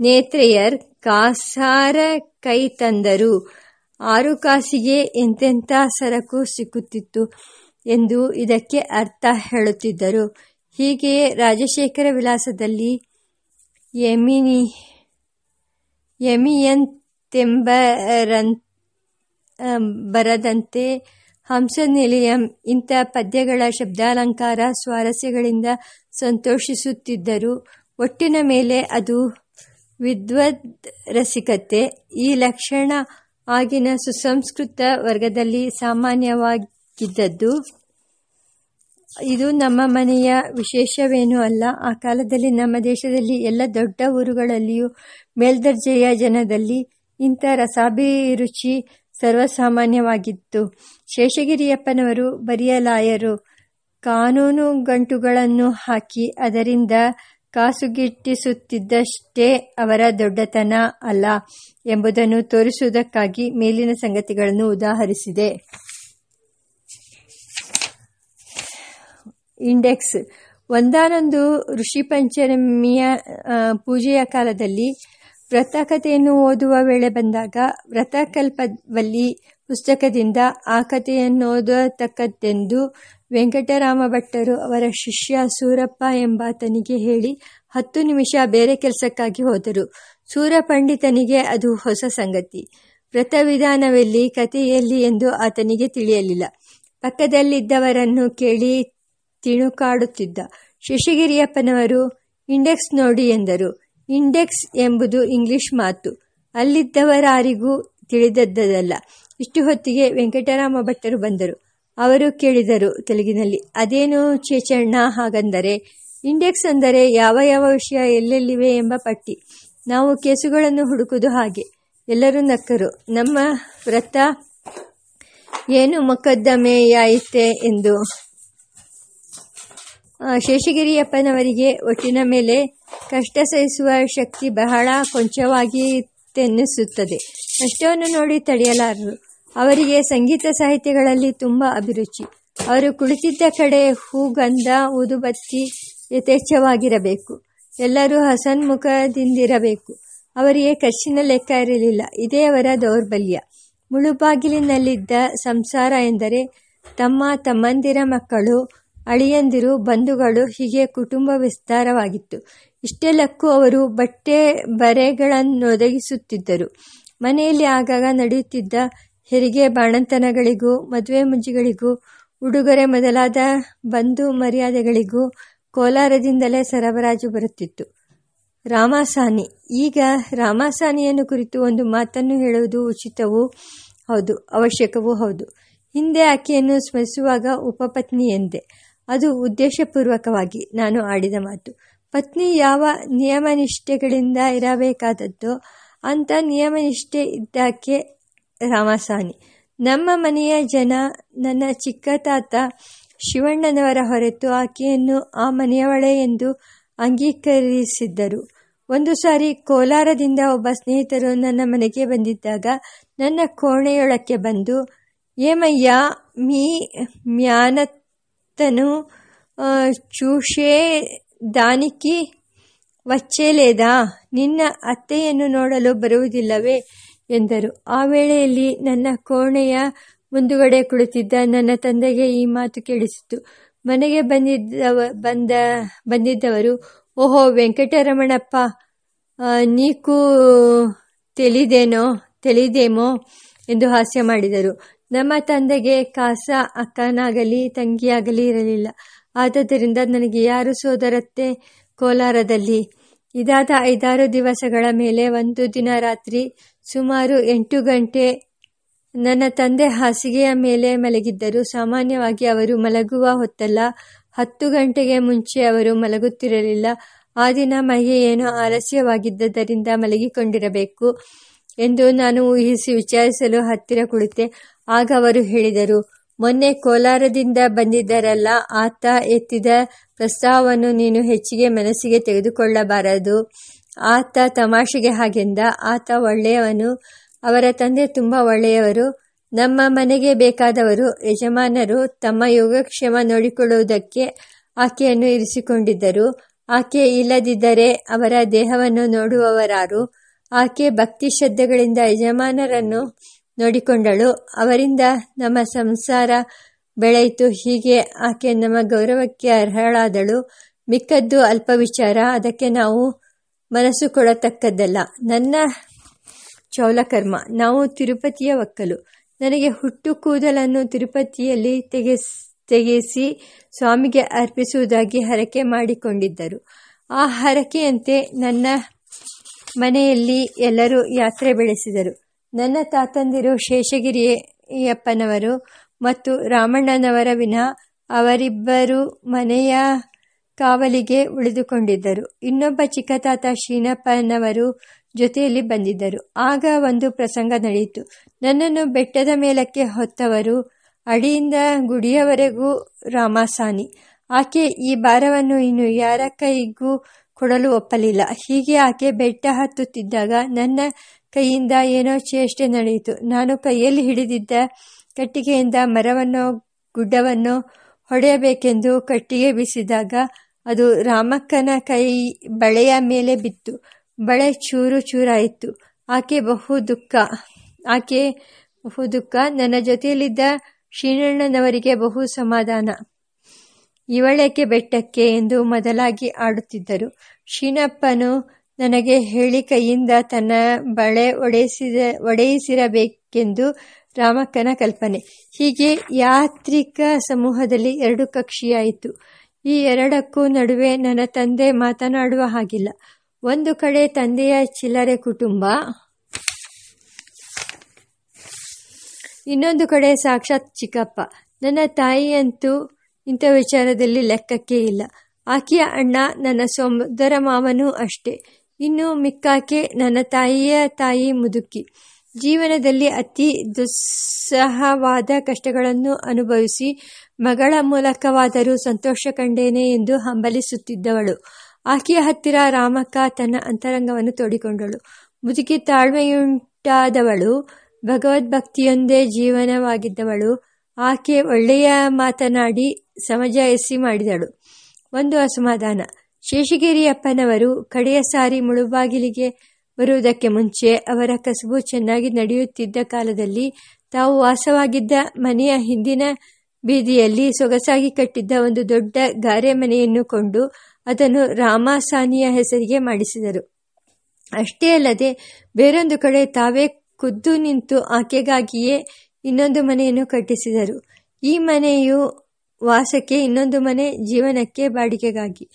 ನೇತ್ರೆಯರ್ ಕಾಸಾರ ಕೈ ತಂದರು. ಆರು ಕಾಸಿಗೆ ಎಂತೆಂಥ ಸರಕು ಸಿಕ್ಕುತ್ತಿತ್ತು ಎಂದು ಇದಕ್ಕೆ ಅರ್ಥ ಹೇಳುತ್ತಿದ್ದರು. ಹೀಗೆಯೇ ರಾಜಶೇಖರ ವಿಲಾಸದಲ್ಲಿ ಯಮಿನಿ ಯಮಿಯಂತೆಂಬರನ್ ಬರದಂತೆ ಹಂಸನಿಲಯಂ ಇಂಥ ಪದ್ಯಗಳ ಶಬ್ದಾಲಂಕಾರ ಸ್ವಾರಸ್ಯಗಳಿಂದ ಸಂತೋಷಿಸುತ್ತಿದ್ದರು. ಒಟ್ಟಿನ ಮೇಲೆ ಅದು ವಿದ್ವದ್ ರಸಿಕತೆ ಈ ಲಕ್ಷಣ ಆಗಿನ ಸುಸಂಸ್ಕೃತ ವರ್ಗದಲ್ಲಿ ಸಾಮಾನ್ಯವಾಗಿದ್ದದ್ದು. ಇದು ನಮ್ಮ ಮನೆಯ ವಿಶೇಷವೇನೂ ಅಲ್ಲ. ಆ ಕಾಲದಲ್ಲಿ ನಮ್ಮ ದೇಶದಲ್ಲಿ ಎಲ್ಲ ದೊಡ್ಡ ಊರುಗಳಲ್ಲಿಯೂ ಮೇಲ್ದರ್ಜೆಯ ಜನದಲ್ಲಿ ಇಂಥ ರಸಾಭಿರುಚಿ ಸರ್ವಸಾಮಾನ್ಯವಾಗಿತ್ತು. ಶೇಷಗಿರಿಯಪ್ಪನವರು ಬರೆಯಲಾಯರು, ಕಾನೂನು ಗಂಟುಗಳನ್ನು ಹಾಕಿ ಅದರಿಂದ ಕಾಸುಗಿಟ್ಟಿಸುತ್ತಿದ್ದಷ್ಟೇ ಅವರ ದೊಡ್ಡತನ ಅಲ್ಲ ಎಂಬುದನ್ನು ತೋರಿಸುವುದಕ್ಕಾಗಿ ಮೇಲಿನ ಸಂಗತಿಗಳನ್ನು ಉದಾಹರಿಸಿದೆ. ಇಂಡೆಕ್ಸ್. ಒಂದಾನೊಂದು ಋಷಿ ಪಂಚಮಿಯ ಪೂಜೆಯ ಕಾಲದಲ್ಲಿ ವ್ರತಕಥೆಯನ್ನು ಓದುವ ವೇಳೆ ಬಂದಾಗ ವ್ರತಕಲ್ಪವಲ್ಲಿ ಪುಸ್ತಕದಿಂದ ಆ ಕಥೆಯನ್ನು ಓದತಕ್ಕದ್ದೆಂದು ವೆಂಕಟರಾಮ ಭಟ್ಟರು ಅವರ ಶಿಷ್ಯ ಸೂರಪ್ಪ ಎಂಬಾತನಿಗೆ ಹೇಳಿ ಹತ್ತು ನಿಮಿಷ ಬೇರೆ ಕೆಲಸಕ್ಕಾಗಿ ಹೋದರು. ಸೂರಪಂಡಿತನಿಗೆ ಅದು ಹೊಸ ಸಂಗತಿ. ವ್ರತವಿಧಾನವೆಲ್ಲಿ, ಕಥೆಯಲ್ಲಿ ಎಂದು ಆತನಿಗೆ ತಿಳಿಯಲಿಲ್ಲ. ಪಕ್ಕದಲ್ಲಿದ್ದವರನ್ನು ಕೇಳಿ ತಿಣುಕಾಡುತ್ತಿದ್ದ. ಶಶಿಗಿರಿಯಪ್ಪನವರು ಇಂಡೆಕ್ಸ್ ನೋಡಿ ಎಂದರು. ಇಂಡೆಕ್ಸ್ ಎಂಬುದು ಇಂಗ್ಲಿಷ್ ಮಾತು. ಅಲ್ಲಿದ್ದವರಾರಿಗೂ ತಿಳಿದದ್ದಲ್ಲ ಇಷ್ಟು ಹೊತ್ತಿಗೆ ವೆಂಕಟರಾಮ ಭಟ್ಟರು ಬಂದರು. ಅವರು ಕೇಳಿದರು ತೆಲುಗಿನಲ್ಲಿ, ಅದೇನು ಚೇಚಣ್ಣ, ಹಾಗಂದರೆ? ಇಂಡೆಕ್ಸ್ ಅಂದರೆ ಯಾವ ಯಾವ ವಿಷಯ ಎಲ್ಲೆಲ್ಲಿವೆ ಎಂಬ ಪಟ್ಟಿ. ನಾವು ಕೇಸುಗಳನ್ನು ಹುಡುಕುವುದು ಹಾಗೆ. ಎಲ್ಲರೂ ನಕ್ಕರು, ನಮ್ಮ ವ್ರತ ಏನು ಮೊಕದ್ದಮೆಯಾಯಿತೆ ಎಂದು. ಶೇಷಗಿರಿಯಪ್ಪನವರಿಗೆ ಒಟ್ಟಿನ ಮೇಲೆ ಕಷ್ಟ ಸಹಿಸುವ ಶಕ್ತಿ ಬಹಳ ಕೊಂಚವಾಗಿ ತೆನ್ನಿಸುತ್ತದೆ. ಕಷ್ಟವನ್ನು ನೋಡಿ ತಡೆಯಲಾರರು. ಅವರಿಗೆ ಸಂಗೀತ ಸಾಹಿತ್ಯಗಳಲ್ಲಿ ತುಂಬ ಅಭಿರುಚಿ. ಅವರು ಕುಳಿತಿದ್ದ ಕಡೆ ಹೂಗಂಧ ಊದುಬತ್ತಿ ಯಥೇಚ್ಛವಾಗಿರಬೇಕು. ಎಲ್ಲರೂ ಹಸನ್ಮುಖದಿಂದಿರಬೇಕು. ಅವರಿಗೆ ಖರ್ಚಿನ ಲೆಕ್ಕ ಇರಲಿಲ್ಲ. ಇದೇ ಅವರ ದೌರ್ಬಲ್ಯ. ಮುಳುಬಾಗಿಲಿನಲ್ಲಿದ್ದ ಸಂಸಾರ ಎಂದರೆ ತಮ್ಮ ತಮ್ಮಂದಿರ ಮಕ್ಕಳು, ಅಳಿಯಂದಿರು, ಬಂಧುಗಳು, ಹೀಗೆ ಕುಟುಂಬ ವಿಸ್ತಾರವಾಗಿತ್ತು. ಇಷ್ಟೆಲ್ಲಕ್ಕೂ ಅವರು ಬಟ್ಟೆ ಬರೆಗಳನ್ನೊದಗಿಸುತ್ತಿದ್ದರು. ಮನೆಯಲ್ಲಿ ಆಗಾಗ ನಡೆಯುತ್ತಿದ್ದ ಹೆರಿಗೆ ಬಾಣಂತನಗಳಿಗೂ, ಮದುವೆ ಮುಂಜಿಗಳಿಗೂ, ಉಡುಗೊರೆ ಮೊದಲಾದ ಬಂಧು ಮರ್ಯಾದೆಗಳಿಗೂ ಕೋಲಾರದಿಂದಲೇ ಸರಬರಾಜು ಬರುತ್ತಿತ್ತು. ರಾಮಾಸಾನಿ, ಈಗ ರಾಮಾಸಾನಿಯನ್ನು ಕುರಿತು ಒಂದು ಮಾತನ್ನು ಹೇಳುವುದು ಉಚಿತವೂ ಹೌದು, ಅವಶ್ಯಕವೂ ಹೌದು. ಹಿಂದೆ ಆಕೆಯನ್ನು ಸ್ಮರಿಸುವಾಗ ಉಪಪತ್ನಿ ಎಂದೆ. ಅದು ಉದ್ದೇಶಪೂರ್ವಕವಾಗಿ ನಾನು ಆಡಿದ ಮಾತು. ಪತ್ನಿ ಯಾವ ನಿಯಮನಿಷ್ಠೆಗಳಿಂದ ಇರಬೇಕಾದದ್ದೋ ಅಂಥ ನಿಯಮನಿಷ್ಠೆ ಇದ್ದಾಕೆ ರಾಮಸಾನಿ ನಮ್ಮ ಮನೆಯ ಜನ, ನನ್ನ ಚಿಕ್ಕ ತಾತ, ಶಿವಣ್ಣನವರ ಹೊರತು ಆಕೆಯನ್ನು ಆ ಮನೆಯವಳೆ ಎಂದು ಅಂಗೀಕರಿಸಿದ್ದರು. ಒಂದು ಸಾರಿ ಕೋಲಾರದಿಂದ ಒಬ್ಬ ಸ್ನೇಹಿತರು ನನ್ನ ಮನೆಗೆ ಬಂದಿದ್ದಾಗ ನನ್ನ ಕೋಣೆಯೊಳಕ್ಕೆ ಬಂದು ಏಮಯ್ಯ ಮೀ, ಮ್ಯಾನತ್ತನು ಚೂಷೇ ದಾನಿಕಿ, ವಚ್ಚೇಲೇದಾ? ನಿನ್ನ ಅತ್ತೆಯನ್ನು ನೋಡಲು ಬರುವುದಿಲ್ಲವೇ? ಎಂದರು. ಆ ವೇಳೆಯಲ್ಲಿ ನನ್ನ ಕೋಣೆಯ ಮುಂದುಗಡೆ ಕುಳಿತಿದ್ದ ನನ್ನ ತಂದೆಗೆ ಈ ಮಾತು ಕೇಳಿಸಿತು. ಮನೆಗೆ ಬಂದಿದ್ದವ, ಬಂದ, ಬಂದಿದ್ದವರು, ಓಹೋ, ವೆಂಕಟರಮಣಪ್ಪ ನೀಕು ತಿಳಿದೇನೋ ತಿಳಿದೇಮೋ ಎಂದು ಹಾಸ್ಯ ಮಾಡಿದರು. ನಮ್ಮ ತಂದೆಗೆ ಕಾಸ ಅಕ್ಕನಾಗಲಿ, ತಂಗಿಯಾಗಲಿ ಇರಲಿಲ್ಲ. ಆದ್ದರಿಂದ ನನಗೆ ಯಾರು ಸೋದರತ್ತೆ ಕೋಲಾರದಲ್ಲಿ? ಇದಾದ ಐದಾರು ದಿವಸಗಳ ಮೇಲೆ ಒಂದು ದಿನ ರಾತ್ರಿ ಸುಮಾರು ಎಂಟು ಗಂಟೆ ನನ್ನ ತಂದೆ ಹಾಸಿಗೆಯ ಮೇಲೆ ಮಲಗಿದ್ದರು. ಸಾಮಾನ್ಯವಾಗಿ ಅವರು ಮಲಗುವ ಹೊತ್ತಲ್ಲ. ಹತ್ತು ಗಂಟೆಗೆ ಮುಂಚೆ ಅವರು ಮಲಗುತ್ತಿರಲಿಲ್ಲ. ಆ ದಿನ ಮೈಗೆ ಏನೋ ಆಲಸ್ಯವಾಗಿದ್ದರಿಂದ ಮಲಗಿಕೊಂಡಿರಬೇಕು ಎಂದು ನಾನು ಊಹಿಸಿ ವಿಚಾರಿಸಲು ಹತ್ತಿರ ಕುಳಿತೆ. ಆಗ ಅವರು ಹೇಳಿದರು, ಮೊನ್ನೆ ಕೋಲಾರದಿಂದ ಬಂದಿದ್ದರಲ್ಲ, ಆತ ಎತ್ತಿದ ಪ್ರಸ್ತಾವವನ್ನು ನೀನು ಹೆಚ್ಚಿಗೆ ಮನಸ್ಸಿಗೆ ತೆಗೆದುಕೊಳ್ಳಬಾರದು. ಆತ ತಮಾಷೆಗೆ ಹಾಗೆಂದ, ಆತ ಒಳ್ಳೆಯವನು, ಅವರ ತಂದೆ ತುಂಬ ಒಳ್ಳೆಯವರು, ನಮ್ಮ ಮನೆಗೆ ಬೇಕಾದವರು, ಯಜಮಾನರು ತಮ್ಮ ಯೋಗಕ್ಷೇಮ ನೋಡಿಕೊಳ್ಳುವುದಕ್ಕೆ ಆಕೆಯನ್ನು ಇರಿಸಿಕೊಂಡಿದ್ದರು. ಆಕೆ ಇಲ್ಲದಿದ್ದರೆ ಅವರ ದೇಹವನ್ನು ನೋಡುವವರಾರು. ಆಕೆ ಭಕ್ತಿ ಶ್ರದ್ಧೆಗಳಿಂದ ಯಜಮಾನರನ್ನು ನೋಡಿಕೊಂಡಳು. ಅವರಿಂದ ನಮ್ಮ ಸಂಸಾರ ಬೆಳೆಯಿತು. ಹೀಗೆ ಆಕೆ ನಮ್ಮ ಗೌರವಕ್ಕೆ ಅರ್ಹಳಾದಳು. ಮಿಕ್ಕದ್ದು ಅಲ್ಪ ವಿಚಾರ ಅದಕ್ಕೆ ನಾವು ಮನಸ್ಸು ಕೊಡತಕ್ಕದ್ದಲ್ಲ. ನನ್ನ ಚೌಲಕರ್ಮ, ನಾವು ತಿರುಪತಿಯ ಒಕ್ಕಲು. ನನಗೆ ಹುಟ್ಟು ಕೂದಲನ್ನು ತಿರುಪತಿಯಲ್ಲಿ ತೆಗೆಸ್, ತೆಗೆಸಿ ಸ್ವಾಮಿಗೆ ಅರ್ಪಿಸುವುದಾಗಿ ಹರಕೆ ಮಾಡಿಕೊಂಡಿದ್ದರು. ಆ ಹರಕೆಯಂತೆ ನನ್ನ ಮನೆಯಲ್ಲಿ ಎಲ್ಲರೂ ಯಾತ್ರೆ ಬೆಳೆಸಿದರು. ನನ್ನ ತಾತಂದಿರು ಶೇಷಗಿರಿಯಪ್ಪನವರು ಮತ್ತು ರಾಮಣ್ಣನವರ ವಿನ ಅವರಿಬ್ಬರು ಮನೆಯ ಕಾವಲಿಗೆ ಉಳಿದುಕೊಂಡಿದ್ದರು. ಇನ್ನೊಬ್ಬ ಚಿಕ್ಕತಾತ ಶೀನಪ್ಪನವರು ಜೊತೆಯಲ್ಲಿ ಬಂದಿದ್ದರು. ಆಗ ಒಂದು ಪ್ರಸಂಗ ನಡೆಯಿತು. ನನ್ನನ್ನು ಬೆಟ್ಟದ ಮೇಲಕ್ಕೆ ಹೊತ್ತವರು ಅಡಿಯಿಂದ ಗುಡಿಯವರೆಗೂ ರಾಮಾಸಾನಿ. ಆಕೆ ಈ ಭಾರವನ್ನು ಇನ್ನು ಯಾರ ಕೈಗೂ ಕೊಡಲು ಒಪ್ಪಲಿಲ್ಲ. ಹೀಗೆ ಆಕೆ ಬೆಟ್ಟ ಹತ್ತುತ್ತಿದ್ದಾಗ ನನ್ನ ಕೈಯಿಂದ ಏನೋ ಚೇಷ್ಟೆ ನಡೆಯಿತು. ನಾನು ಕೈಯಲ್ಲಿ ಹಿಡಿದಿದ್ದ ಕಟ್ಟಿಗೆಯಿಂದ ಮರವನ್ನು ಗುಡ್ಡವನ್ನು ಹೊಡೆಯಬೇಕೆಂದು ಕಟ್ಟಿಗೆ ಬೀಸಿದಾಗ ಅದು ರಾಮಕ್ಕನ ಕೈ ಬಳೆಯ ಮೇಲೆ ಬಿತ್ತು. ಬಳೆ ಚೂರು ಚೂರಾಯಿತು. ಆಕೆ ಬಹು ದುಃಖ. ಆಕೆ ಬಹು ದುಃಖ. ನನ್ನ ಜೊತೆಯಲ್ಲಿದ್ದ ಶ್ರೀನಣ್ಣನವರಿಗೆ ಬಹು ಸಮಾಧಾನ. ಇವಳೇಕೆ ಬೆಟ್ಟಕ್ಕೆ ಎಂದು ಮೊದಲಾಗಿ ಆಡುತ್ತಿದ್ದರು. ಶ್ರೀನಪ್ಪನು ನನಗೆ ಹೇಳಿ ಕೈಯಿಂದ ತನ್ನ ಬಳೆ ಒಡೆಯಿಸಿದ ಒಡೆಯಿಸಿರಬೇಕೆಂದು ರಾಮಕ್ಕನ ಕಲ್ಪನೆ. ಹೀಗೆ ಯಾತ್ರಿಕ ಸಮೂಹದಲ್ಲಿ ಎರಡು ಕಕ್ಷಿಯಾಯಿತು. ಈ ಎರಡಕ್ಕೂ ನಡುವೆ ನನ್ನ ತಂದೆ ಮಾತನಾಡುವ ಹಾಗಿಲ್ಲ. ಒಂದು ಕಡೆ ತಂದೆಯ ಚಿಲ್ಲರೆ ಕುಟುಂಬ, ಇನ್ನೊಂದು ಕಡೆ ಸಾಕ್ಷಾತ್ ಚಿಕ್ಕಪ್ಪ. ನನ್ನ ತಾಯಿಯಂತೂ ಇಂಥ ವಿಚಾರದಲ್ಲಿ ಲೆಕ್ಕಕ್ಕೆ ಇಲ್ಲ. ಆಕೆಯ ಅಣ್ಣ ನನ್ನ ಸೋದರ ಮಾವನೂ ಅಷ್ಟೇ. ಇನ್ನು ಮಿಕ್ಕಾಕೆ ನನ್ನ ತಾಯಿಯ ತಾಯಿ ಮುದುಕಿ. ಜೀವನದಲ್ಲಿ ಅತಿ ದುಸ್ಸಹವಾದ ಕಷ್ಟಗಳನ್ನು ಅನುಭವಿಸಿ ಮಗಳ ಮೂಲಕವಾದರೂ ಸಂತೋಷ ಕಂಡೇನೆ ಎಂದು ಹಂಬಲಿಸುತ್ತಿದ್ದವಳು. ಆಕೆಯ ಹತ್ತಿರ ರಾಮಕ್ಕ ತನ್ನ ಅಂತರಂಗವನ್ನು ತೋಡಿಕೊಂಡಳು. ಮುದುಕಿ ತಾಳ್ಮೆಯುಂಟಾದವಳು, ಭಗವದ್ಭಕ್ತಿಯೊಂದೇ ಜೀವನವಾಗಿದ್ದವಳು. ಆಕೆ ಒಳ್ಳೆಯ ಮಾತನಾಡಿ ಸಮಜಾಯಿಸಿ ಮಾಡಿದಳು. ಒಂದು ಅಸಮಾಧಾನ. ಶೇಷಗಿರಿಯಪ್ಪನವರು ಕಡೆಯ ಸಾರಿ ಮುಳುಬಾಗಿಲಿಗೆ ಬರುವುದಕ್ಕೆ ಮುಂಚೆ ಅವರ ಕಸಬು ಚೆನ್ನಾಗಿ ನಡೆಯುತ್ತಿದ್ದ ಕಾಲದಲ್ಲಿ ತಾವು ವಾಸವಾಗಿದ್ದ ಮನೆಯ ಹಿಂದಿನ ಬೀದಿಯಲ್ಲಿ ಸೊಗಸಾಗಿ ಕಟ್ಟಿದ್ದ ಒಂದು ದೊಡ್ಡ ಗಾರೆ ಮನೆಯನ್ನು ಕೊಂಡು ಅದನ್ನು ರಾಮಾಸಾನಿಯ ಹೆಸರಿಗೆ ಮಾಡಿಸಿದರು. ಅಷ್ಟೇ ಅಲ್ಲದೆ ಬೇರೊಂದು ಕಡೆ ತಾವೇ ಖುದ್ದು ನಿಂತು ಆಕೆಗಾಗಿಯೇ ಇನ್ನೊಂದು ಮನೆಯನ್ನು ಕಟ್ಟಿಸಿದರು. ಈ ಮನೆಯು ವಾಸಕ್ಕೆ ಇನ್ನೊಂದು ಮನೆ, ಜೀವನಕ್ಕೆ ಬಾಡಿಗೆಗಾಗಿ.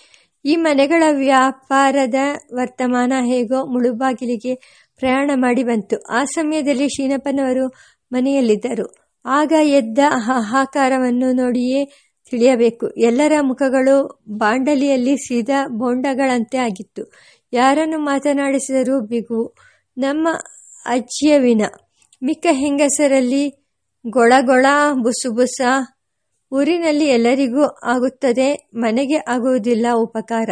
ಈ ಮನೆಗಳ ವ್ಯಾಪಾರದ ವರ್ತಮಾನ ಹೇಗೋ ಮುಳುಬಾಗಿಲಿಗೆ ಪ್ರಯಾಣ ಮಾಡಿ ಬಂತು. ಆ ಸಮಯದಲ್ಲಿ ಶೀನಪ್ಪನವರು ಮನೆಯಲ್ಲಿದ್ದರು. ಆಗ ಎದ್ದ ಹಾಹಾಕಾರವನ್ನು ನೋಡಿಯೇ ತಿಳಿಯಬೇಕು. ಎಲ್ಲರ ಮುಖಗಳು ಬಾಂಡಲಿಯಲ್ಲಿ ಸೀದ ಬೋಂಡಗಳಂತೆ ಆಗಿತ್ತು. ಯಾರನ್ನು ಮಾತನಾಡಿಸಿದರೂ ಬಿಗು. ನಮ್ಮ ಅಜ್ಜಿಯ ವಿನ ಮಿಕ್ಕ ಹೆಂಗಸರಲ್ಲಿ ಗೊಳಗೊಳ ಬುಸುಬುಸ. ಊರಿನಲ್ಲಿ ಎಲ್ಲರಿಗೂ ಆಗುತ್ತದೆ, ಮನೆಗೆ ಆಗುವುದಿಲ್ಲ ಉಪಕಾರ.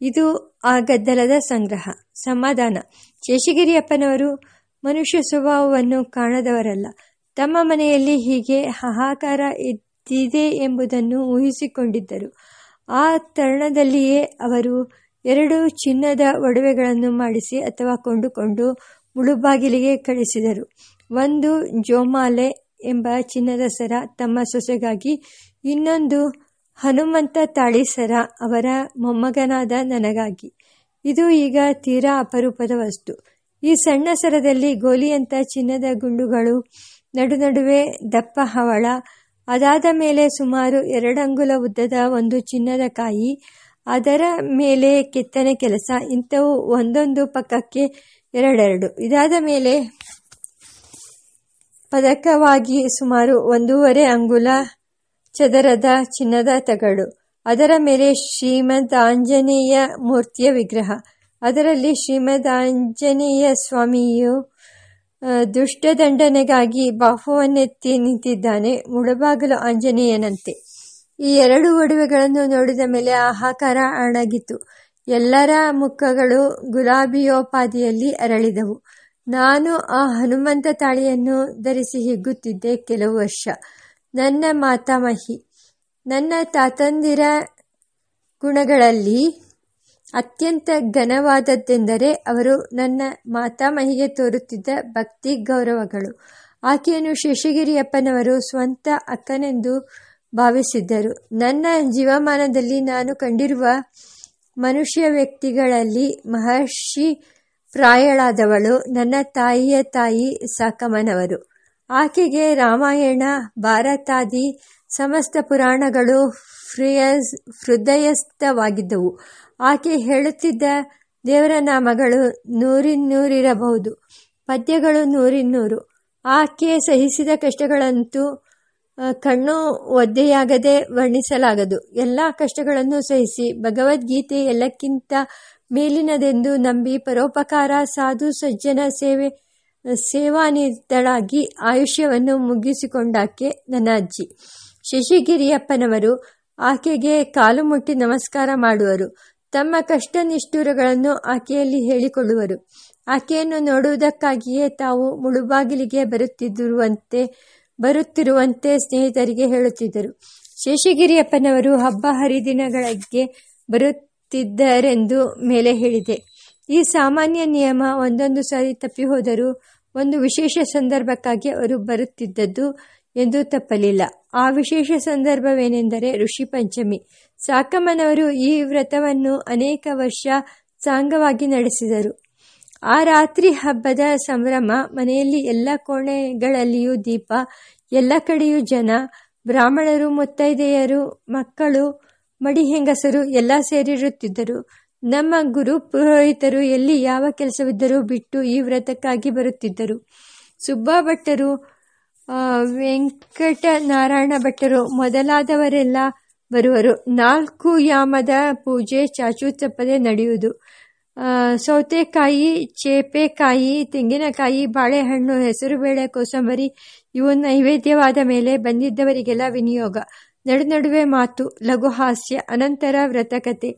ಇದು ಆ ಗದ್ದಲದ ಸಂಗ್ರಹ, ಸಮಾಧಾನ. ಶೇಷಗಿರಿಯಪ್ಪನವರು ಮನುಷ್ಯ ಸ್ವಭಾವವನ್ನು ಕಾಣದವರಲ್ಲ. ತಮ್ಮ ಮನೆಯಲ್ಲಿ ಹೀಗೆ ಹಾಹಾಕಾರ ಇದ್ದಿದೆ ಎಂಬುದನ್ನು ಊಹಿಸಿಕೊಂಡಿದ್ದರು. ಆ ತರುಣದಲ್ಲಿಯೇ ಅವರು ಎರಡು ಚಿನ್ನದ ಒಡವೆಗಳನ್ನು ಮಾಡಿಸಿ ಅಥವಾ ಕೊಂಡುಕೊಂಡು ಮುಳುಬಾಗಿಲಿಗೆ ಕಳಿಸಿದರು. ಒಂದು ಜೋಮಾಲೆ ಎಂಬ ಚಿನ್ನದ ಸರ ತಮ್ಮ ಸೊಸೆಗಾಗಿ, ಇನ್ನೊಂದು ಹನುಮಂತ ತಾಳಿಸರ ಅವರ ಮೊಮ್ಮಗನಾದ ನನಗಾಗಿ. ಇದು ಈಗ ತೀರಾ ಅಪರೂಪದ ವಸ್ತು ಈ ಸಣ್ಣ ಸರದಲ್ಲಿ ಗೋಲಿಯಂತ ಚಿನ್ನದ ಗುಂಡುಗಳು ನಡು ನಡುವೆ ದಪ್ಪ ಹವಳ. ಅದಾದ ಮೇಲೆ ಸುಮಾರು ಎರಡಂಗುಲ ಉದ್ದದ ಒಂದು ಚಿನ್ನದ ಕಾಯಿ. ಅದರ ಮೇಲೆ ಕೆತ್ತನೆ ಕೆಲಸ. ಇಂಥವು ಒಂದೊಂದು ಪಕ್ಕಕ್ಕೆ ಎರಡೆರಡು. ಇದಾದ ಮೇಲೆ ಪದಕವಾಗಿ ಸುಮಾರು ಒಂದೂವರೆ ಅಂಗುಲ ಚದರದ ಚಿನ್ನದ ತಗಡು. ಅದರ ಮೇಲೆ ಶ್ರೀಮದ್ ಆಂಜನೇಯ ಮೂರ್ತಿಯ ವಿಗ್ರಹ. ಅದರಲ್ಲಿ ಶ್ರೀಮದ್ ಆಂಜನೇಯ ಸ್ವಾಮಿಯು ದುಷ್ಟದಂಡನೆಗಾಗಿ ಬಾಹುವನ್ನೆತ್ತಿ ನಿಂತಿದ್ದಾನೆ ಮುಡಬಾಗಲು ಆಂಜನೇಯನಂತೆ. ಈ ಎರಡು ಒಡವೆಗಳನ್ನು ನೋಡಿದ ಮೇಲೆ ಆಹಾಕಾರ ಅಣಗಿತು ಎಲ್ಲರ ಮುಖಗಳು ಗುಲಾಬಿಯೋಪಾದಿಯಲ್ಲಿ ಅರಳಿದವು. ನಾನು ಆ ಹನುಮಂತ ತಾಳಿಯನ್ನು ಧರಿಸಿ ಹಿಗ್ಗುತ್ತಿದ್ದೆ ಕೆಲವು ವರ್ಷ. ನನ್ನ ಮಾತಾಮಹಿ, ನನ್ನ ತಾತಂದಿರ ಗುಣಗಳಲ್ಲಿ ಅತ್ಯಂತ ಘನವಾದದ್ದೆಂದರೆ ಅವರು ನನ್ನ ಮಾತಾಮಹಿಗೆ ತೋರುತ್ತಿದ್ದ ಭಕ್ತಿ ಗೌರವಗಳು. ಆಕೆಯನ್ನು ಶೇಷಗಿರಿಯಪ್ಪನವರು ಸ್ವಂತ ಅಕ್ಕನೆಂದು ಭಾವಿಸಿದ್ದರು. ನನ್ನ ಜೀವಮಾನದಲ್ಲಿ ನಾನು ಕಂಡಿರುವ ಮನುಷ್ಯ ವ್ಯಕ್ತಿಗಳಲ್ಲಿ ಮಹರ್ಷಿ ಪ್ರಾಯಳಾದವಳು. ನನ್ನ ತಾಯಿಯ ತಾಯಿ ಸಾಕಮ್ಮನವರು. ಆಕೆಗೆ ರಾಮಾಯಣ, ಭಾರತಾದಿ ಸಮಸ್ತ ಪುರಾಣಗಳು ಹೃದಯಸ್ಥವಾಗಿದ್ದವು. ಆಕೆ ಹೇಳುತ್ತಿದ್ದ ದೇವರ ನಾಮಗಳು ನೂರಿನ್ನೂರಿರಬಹುದು, ಪದ್ಯಗಳು ನೂರಿನ್ನೂರು. ಆಕೆ ಸಹಿಸಿದ ಕಷ್ಟಗಳಂತೂ ಕಣ್ಣು ಒದ್ದೆಯಾಗದೆ ವರ್ಣಿಸಲಾಗದು. ಎಲ್ಲ ಕಷ್ಟಗಳನ್ನು ಸಹಿಸಿ ಭಗವದ್ಗೀತೆ ಎಲ್ಲಕ್ಕಿಂತ ಮೇಲಿನದೆಂದು ನಂಬಿ ಪರೋಪಕಾರ ಸಾಧು ಸಜ್ಜನ ಸೇವೆ ಸೇವಾನಿರತಳಾಗಿ ಆಯುಷ್ಯವನ್ನು ಮುಗಿಸಿಕೊಂಡಾಕೆ ನನ್ನ ಅಜ್ಜಿ. ಶಶಿಗಿರಿಯಪ್ಪನವರು ಆಕೆಗೆ ಕಾಲು ಮುಟ್ಟಿ ನಮಸ್ಕಾರ ಮಾಡುವರು. ತಮ್ಮ ಕಷ್ಟ ನಿಷ್ಠುರಗಳನ್ನು ಆಕೆಯಲ್ಲಿ ಹೇಳಿಕೊಳ್ಳುವರು. ಆಕೆಯನ್ನು ನೋಡುವುದಕ್ಕಾಗಿಯೇ ತಾವು ಮುಳುಬಾಗಿಲಿಗೆ ಬರುತ್ತಿದ್ದಿರುವಂತೆ, ಬರುತ್ತಿರುವಂತೆ ಸ್ನೇಹಿತರಿಗೆ ಹೇಳುತ್ತಿದ್ದರು. ಶೇಷಗಿರಿಯಪ್ಪನವರು ಹಬ್ಬ ಹರಿದಿನಗಳಿಗೆ ಬರುತ್ತಿದ್ದರೆಂದು ಮೇಲೆ ಹೇಳಿದೆ. ಈ ಸಾಮಾನ್ಯ ನಿಯಮ ಒಂದೊಂದು ಸಾರಿ ತಪ್ಪಿ ಹೋದರೂ ಒಂದು ವಿಶೇಷ ಸಂದರ್ಭಕ್ಕಾಗಿ ಅವರು ಬರುತ್ತಿದ್ದದ್ದು ಎಂದು ತಪ್ಪಲಿಲ್ಲ. ಆ ವಿಶೇಷ ಸಂದರ್ಭವೇನೆಂದರೆ ಋಷಿ ಪಂಚಮಿ. ಸಾಕಮ್ಮನವರು ಈ ವ್ರತವನ್ನು ಅನೇಕ ವರ್ಷ ಸಾಂಗವಾಗಿ ನಡೆಸಿದರು. ಆ ರಾತ್ರಿ ಹಬ್ಬದ ಸಂಭ್ರಮ, ಮನೆಯಲ್ಲಿ ಎಲ್ಲ ಕೋಣೆಗಳಲ್ಲಿಯೂ ದೀಪ, ಎಲ್ಲ ಕಡೆಯೂ ಜನ, ಬ್ರಾಹ್ಮಣರು, ಮುತ್ತೈದೆಯರು, ಮಕ್ಕಳು ಮಡಿ ಹೆಂಗಸರು ಎಲ್ಲ ಸೇರಿರುತ್ತಿದ್ದರು. ನಮ್ಮ ಗುರು ಪುರೋಹಿತರು ಎಲ್ಲಿ ಯಾವ ಕೆಲಸವಿದ್ದರೂ ಬಿಟ್ಟು ಈ ವ್ರತಕ್ಕಾಗಿ ಬರುತ್ತಿದ್ದರು. ಸುಬ್ಬಾ ಭಟ್ಟರು ವೆಂಕಟನಾರಾಯಣ ಭಟ್ಟರು ಮೊದಲಾದವರೆಲ್ಲ ಬರುವರು. ನಾಲ್ಕು ಯಾಮದ ಪೂಜೆ ಚಾಚು ತಪ್ಪದೆ ನಡೆಯುವುದು. ಸೌತೆಕಾಯಿ, ಚೇಪೆಕಾಯಿ, ತೆಂಗಿನಕಾಯಿ, ಬಾಳೆಹಣ್ಣು, ಹೆಸರುಬೇಳೆ, ಕೋಸಂಬರಿ ಇವು ನೈವೇದ್ಯವಾದ ಮೇಲೆ ಬಂದಿದ್ದವರಿಗೆಲ್ಲ ವಿನಿಯೋಗ. ನಡು ನಡುವೆ ಮಾತು, ಲಘು ಹಾಸ್ಯ, ಅನಂತರ ವ್ರತಕತೆ.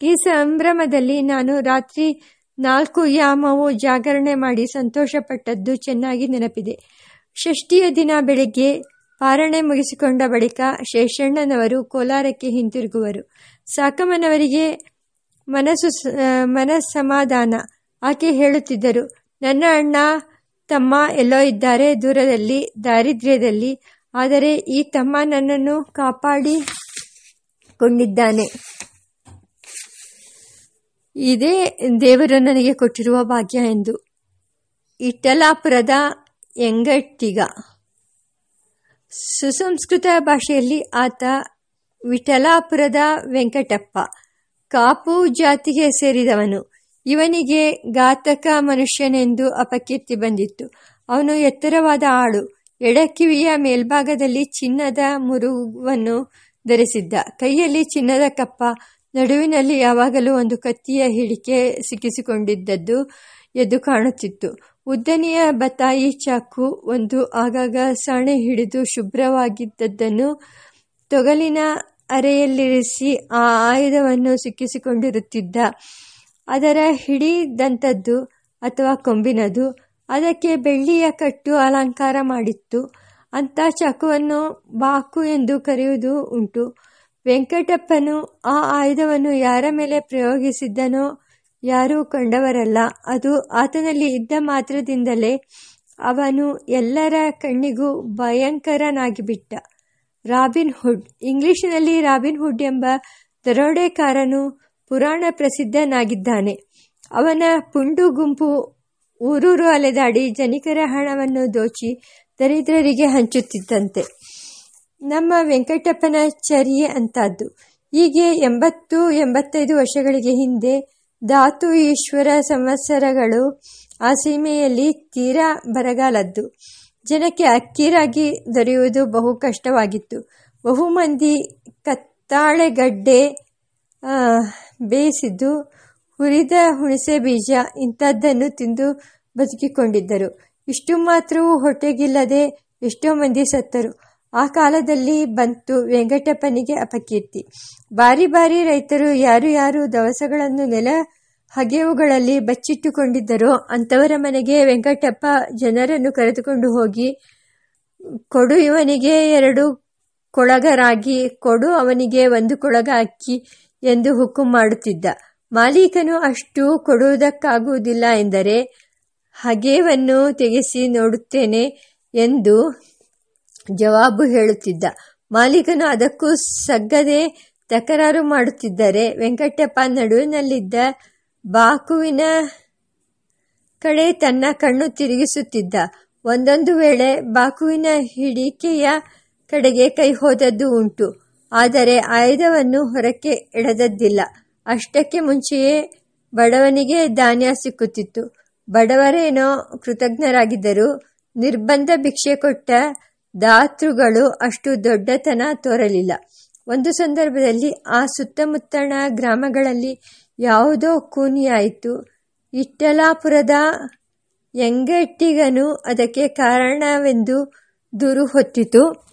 ಈ ಸಂಭ್ರಮದಲ್ಲಿ ನಾನು ರಾತ್ರಿ ನಾಲ್ಕು ಯಾಮವು ಜಾಗರಣೆ ಮಾಡಿ ಸಂತೋಷಪಟ್ಟದ್ದು ಚೆನ್ನಾಗಿ ನೆನಪಿದೆ. ಷಷ್ಠಿಯ ದಿನ ಬೆಳಿಗ್ಗೆ ಪಾರಣೆ ಮುಗಿಸಿಕೊಂಡ ಬಳಿಕ ಶೇಷಣ್ಣನವರು ಕೋಲಾರಕ್ಕೆ ಹಿಂತಿರುಗುವರು. ಸಾಕಮ್ಮನವರಿಗೆ ಮನಸ್ಸು ಮನಸ್ಸಮಾಧಾನ. ಆಕೆ ಹೇಳುತ್ತಿದ್ದರು, ನನ್ನ ಅಣ್ಣ, ತಮ್ಮ ಎಲ್ಲೋ ಇದ್ದಾರೆ ದೂರದಲ್ಲಿ, ದಾರಿದ್ರ್ಯದಲ್ಲಿ, ಆದರೆ ಈ ತಮ್ಮ ನನ್ನನ್ನು ಕಾಪಾಡಿಕೊಂಡಿದ್ದಾನೆ. ಇದೇ ದೇವರು ನನಗೆ ಕೊಟ್ಟಿರುವ ಭಾಗ್ಯ ಎಂದು. ಇಟ್ಟಲಾಪುರದ ಎಂಗಟ್ಟಿಗ. ಸುಸಂಸ್ಕೃತ ಭಾಷೆಯಲ್ಲಿ ಆತ ವಿಠಲಾಪುರದ ವೆಂಕಟಪ್ಪ. ಕಾಪು ಜಾತಿಗೆ ಸೇರಿದವನು. ಇವನಿಗೆ ಘಾತಕ ಮನುಷ್ಯನೆಂದು ಅಪಕೀರ್ತಿ ಬಂದಿತ್ತು. ಅವನು ಎತ್ತರವಾದ ಆಳು. ಎಡಕಿವಿಯ ಮೇಲ್ಭಾಗದಲ್ಲಿ ಚಿನ್ನದ ಮುರುವನ್ನು ಧರಿಸಿದ್ದ. ಕೈಯಲ್ಲಿ ಚಿನ್ನದ ಕಪ್ಪ. ನಡುವಿನಲ್ಲಿ ಯಾವಾಗಲೂ ಒಂದು ಕತ್ತಿಯ ಹಿಡಿಕೆ ಸಿಕ್ಕಿಸಿಕೊಂಡಿದ್ದದ್ದು ಎದ್ದು ಕಾಣುತ್ತಿತ್ತು. ಉದ್ದನೆಯ ಬತಾಯಿ ಚಾಕು ಒಂದು ಆಗಾಗ ಸಾಣೆ ಹಿಡಿದು ಶುಭ್ರವಾಗಿದ್ದದ್ದನ್ನು ತೊಗಲಿನ ಅರೆಯಲ್ಲಿರಿಸಿ ಆ ಆಯುಧವನ್ನು ಸಿಕ್ಕಿಸಿಕೊಂಡಿರುತ್ತಿದ್ದ. ಅದರ ಹಿಡಿದಂಥದ್ದು ಅಥವಾ ಕೊಂಬಿನದು, ಅದಕ್ಕೆ ಬೆಳ್ಳಿಯ ಕಟ್ಟು ಅಲಂಕಾರ ಮಾಡಿತ್ತು. ಅಂಥ ಚಾಕುವನ್ನು ಬಾಕು ಎಂದು ಕರೆಯುವುದು ಉಂಟು. ವೆಂಕಟಪ್ಪನು ಆ ಆಯುಧವನ್ನು ಯಾರ ಮೇಲೆ ಪ್ರಯೋಗಿಸಿದ್ದನೋ ಯಾರೂ ಕಂಡವರಲ್ಲ. ಅದು ಆತನಲ್ಲಿ ಇದ್ದ ಮಾತ್ರದಿಂದಲೇ ಅವನು ಎಲ್ಲರ ಕಣ್ಣಿಗೂ ಭಯಂಕರನಾಗಿಬಿಟ್ಟ. ರಾಬಿನ್ ಹುಡ್, ಇಂಗ್ಲಿಷಿನಲ್ಲಿ ರಾಬಿನ್ ಹುಡ್ ಎಂಬ ದರೋಡೆಕಾರನು ಪುರಾಣ ಪ್ರಸಿದ್ಧನಾಗಿದ್ದಾನೆ. ಅವನ ಪುಂಡು ಗುಂಪು ಊರೂರು ಅಲೆದಾಡಿ ಜನಿಕರ ಹಣವನ್ನು ದೋಚಿ ದರಿದ್ರರಿಗೆ ಹಂಚುತ್ತಿದ್ದಂತೆ. ನಮ್ಮ ವೆಂಕಟಪ್ಪನ ಚರ್ಯೆ ಅಂತದ್ದು ಹೀಗೆ ಎಂಬತ್ತು, ಎಂಬತ್ತೈದು ವರ್ಷಗಳಿಗೆ ಹಿಂದೆ ಧಾತು ಈಶ್ವರ ಸಂವತ್ಸರಗಳು ಆ ಸೀಮೆಯಲ್ಲಿ ತೀರಾ ಬರಗಾಲದ್ದು. ಜನಕ್ಕೆ ಅಕ್ಕಿರಾಗಿ ದೊರೆಯುವುದು ಬಹು ಕಷ್ಟವಾಗಿತ್ತು. ಬಹುಮಂದಿ ಕತ್ತಾಳೆಗಡ್ಡೆ ಬೇಯಿಸಿದ್ದು ಹುರಿದ ಹುಣಸೆ ಬೀಜ ಇಂಥದ್ದನ್ನು ತಿಂದು ಬದುಕಿಕೊಂಡಿದ್ದರು. ಇಷ್ಟು ಮಾತ್ರವೂ ಹೊಟ್ಟೆಗಿಲ್ಲದೆ ಎಷ್ಟೋ ಮಂದಿ ಸತ್ತರು. ಆ ಕಾಲದಲ್ಲಿ ಬಂತು ವೆಂಕಟಪ್ಪನಿಗೆ ಅಪಕೀರ್ತಿ. ಬಾರಿ ಬಾರಿ ರೈತರು ಯಾರು ಯಾರು ದವಸಗಳನ್ನು ನೆಲ ಹಗೆವುಗಳಲ್ಲಿ ಬಚ್ಚಿಟ್ಟುಕೊಂಡಿದ್ದರೋ ಅಂಥವರ ಮನೆಗೆ ವೆಂಕಟಪ್ಪ ಜನರನ್ನು ಕರೆದುಕೊಂಡು ಹೋಗಿ, ಕೊಡು ಇವನಿಗೆ ಎರಡು ಕೊಳಗರಾಗಿ, ಕೊಡು ಅವನಿಗೆ ಒಂದು ಕೊಳಗ ಅಕ್ಕಿ ಎಂದು ಹುಕ್ಕು ಮಾಡುತ್ತಿದ್ದ. ಮಾಲೀಕನು ಅಷ್ಟು ಕೊಡುವುದಕ್ಕಾಗುವುದಿಲ್ಲ ಎಂದರೆ, ಹಗೆವನ್ನು ತೆಗೆಸಿ ನೋಡುತ್ತೇನೆ ಎಂದು ಜವಾಬು ಹೇಳುತ್ತಿದ್ದ. ಮಾಲೀಕನು ಅದಕ್ಕೂ ಸಗ್ಗದೆ ತಕರಾರು ಮಾಡುತ್ತಿದ್ದರೆ ವೆಂಕಟಪ್ಪ ನಡುವಿನಲ್ಲಿದ್ದ ಬಾಕುವಿನ ಕಡೆ ತನ್ನ ಕಣ್ಣು ತಿರುಗಿಸುತ್ತಿದ್ದ. ಒಂದೊಂದು ವೇಳೆ ಬಾಕುವಿನ ಹಿಡಿಕೆಯ ಕಡೆಗೆ ಕೈ ಹೋದದ್ದು ಉಂಟು. ಆದರೆ ಆಯುಧವನ್ನು ಹೊರಕ್ಕೆ ಎಳೆದದ್ದಿಲ್ಲ. ಅಷ್ಟಕ್ಕೆ ಮುಂಚೆಯೇ ಬಡವನಿಗೆ ಧಾನ್ಯ ಸಿಕ್ಕುತ್ತಿತ್ತು. ಬಡವರೇನೋ ಕೃತಜ್ಞರಾಗಿದ್ದರು ನಿರ್ಬಂಧ ಭಿಕ್ಷೆ ಕೊಟ್ಟ ದಾತೃಗಳು ಅಷ್ಟು ದೊಡ್ಡತನ ತೋರಲಿಲ್ಲ. ಒಂದು ಸಂದರ್ಭದಲ್ಲಿ ಆ ಸುತ್ತಮುತ್ತಣ ಗ್ರಾಮಗಳಲ್ಲಿ ಯಾವುದೋ ಕೂನಿಯಾಯಿತು. ಇಟ್ಟಲಾಪುರದ ಎಂಗಟ್ಟಿಗನು ಅದಕ್ಕೆ ಕಾರಣವೆಂದು ದೂರು ಹೊತ್ತಿತು.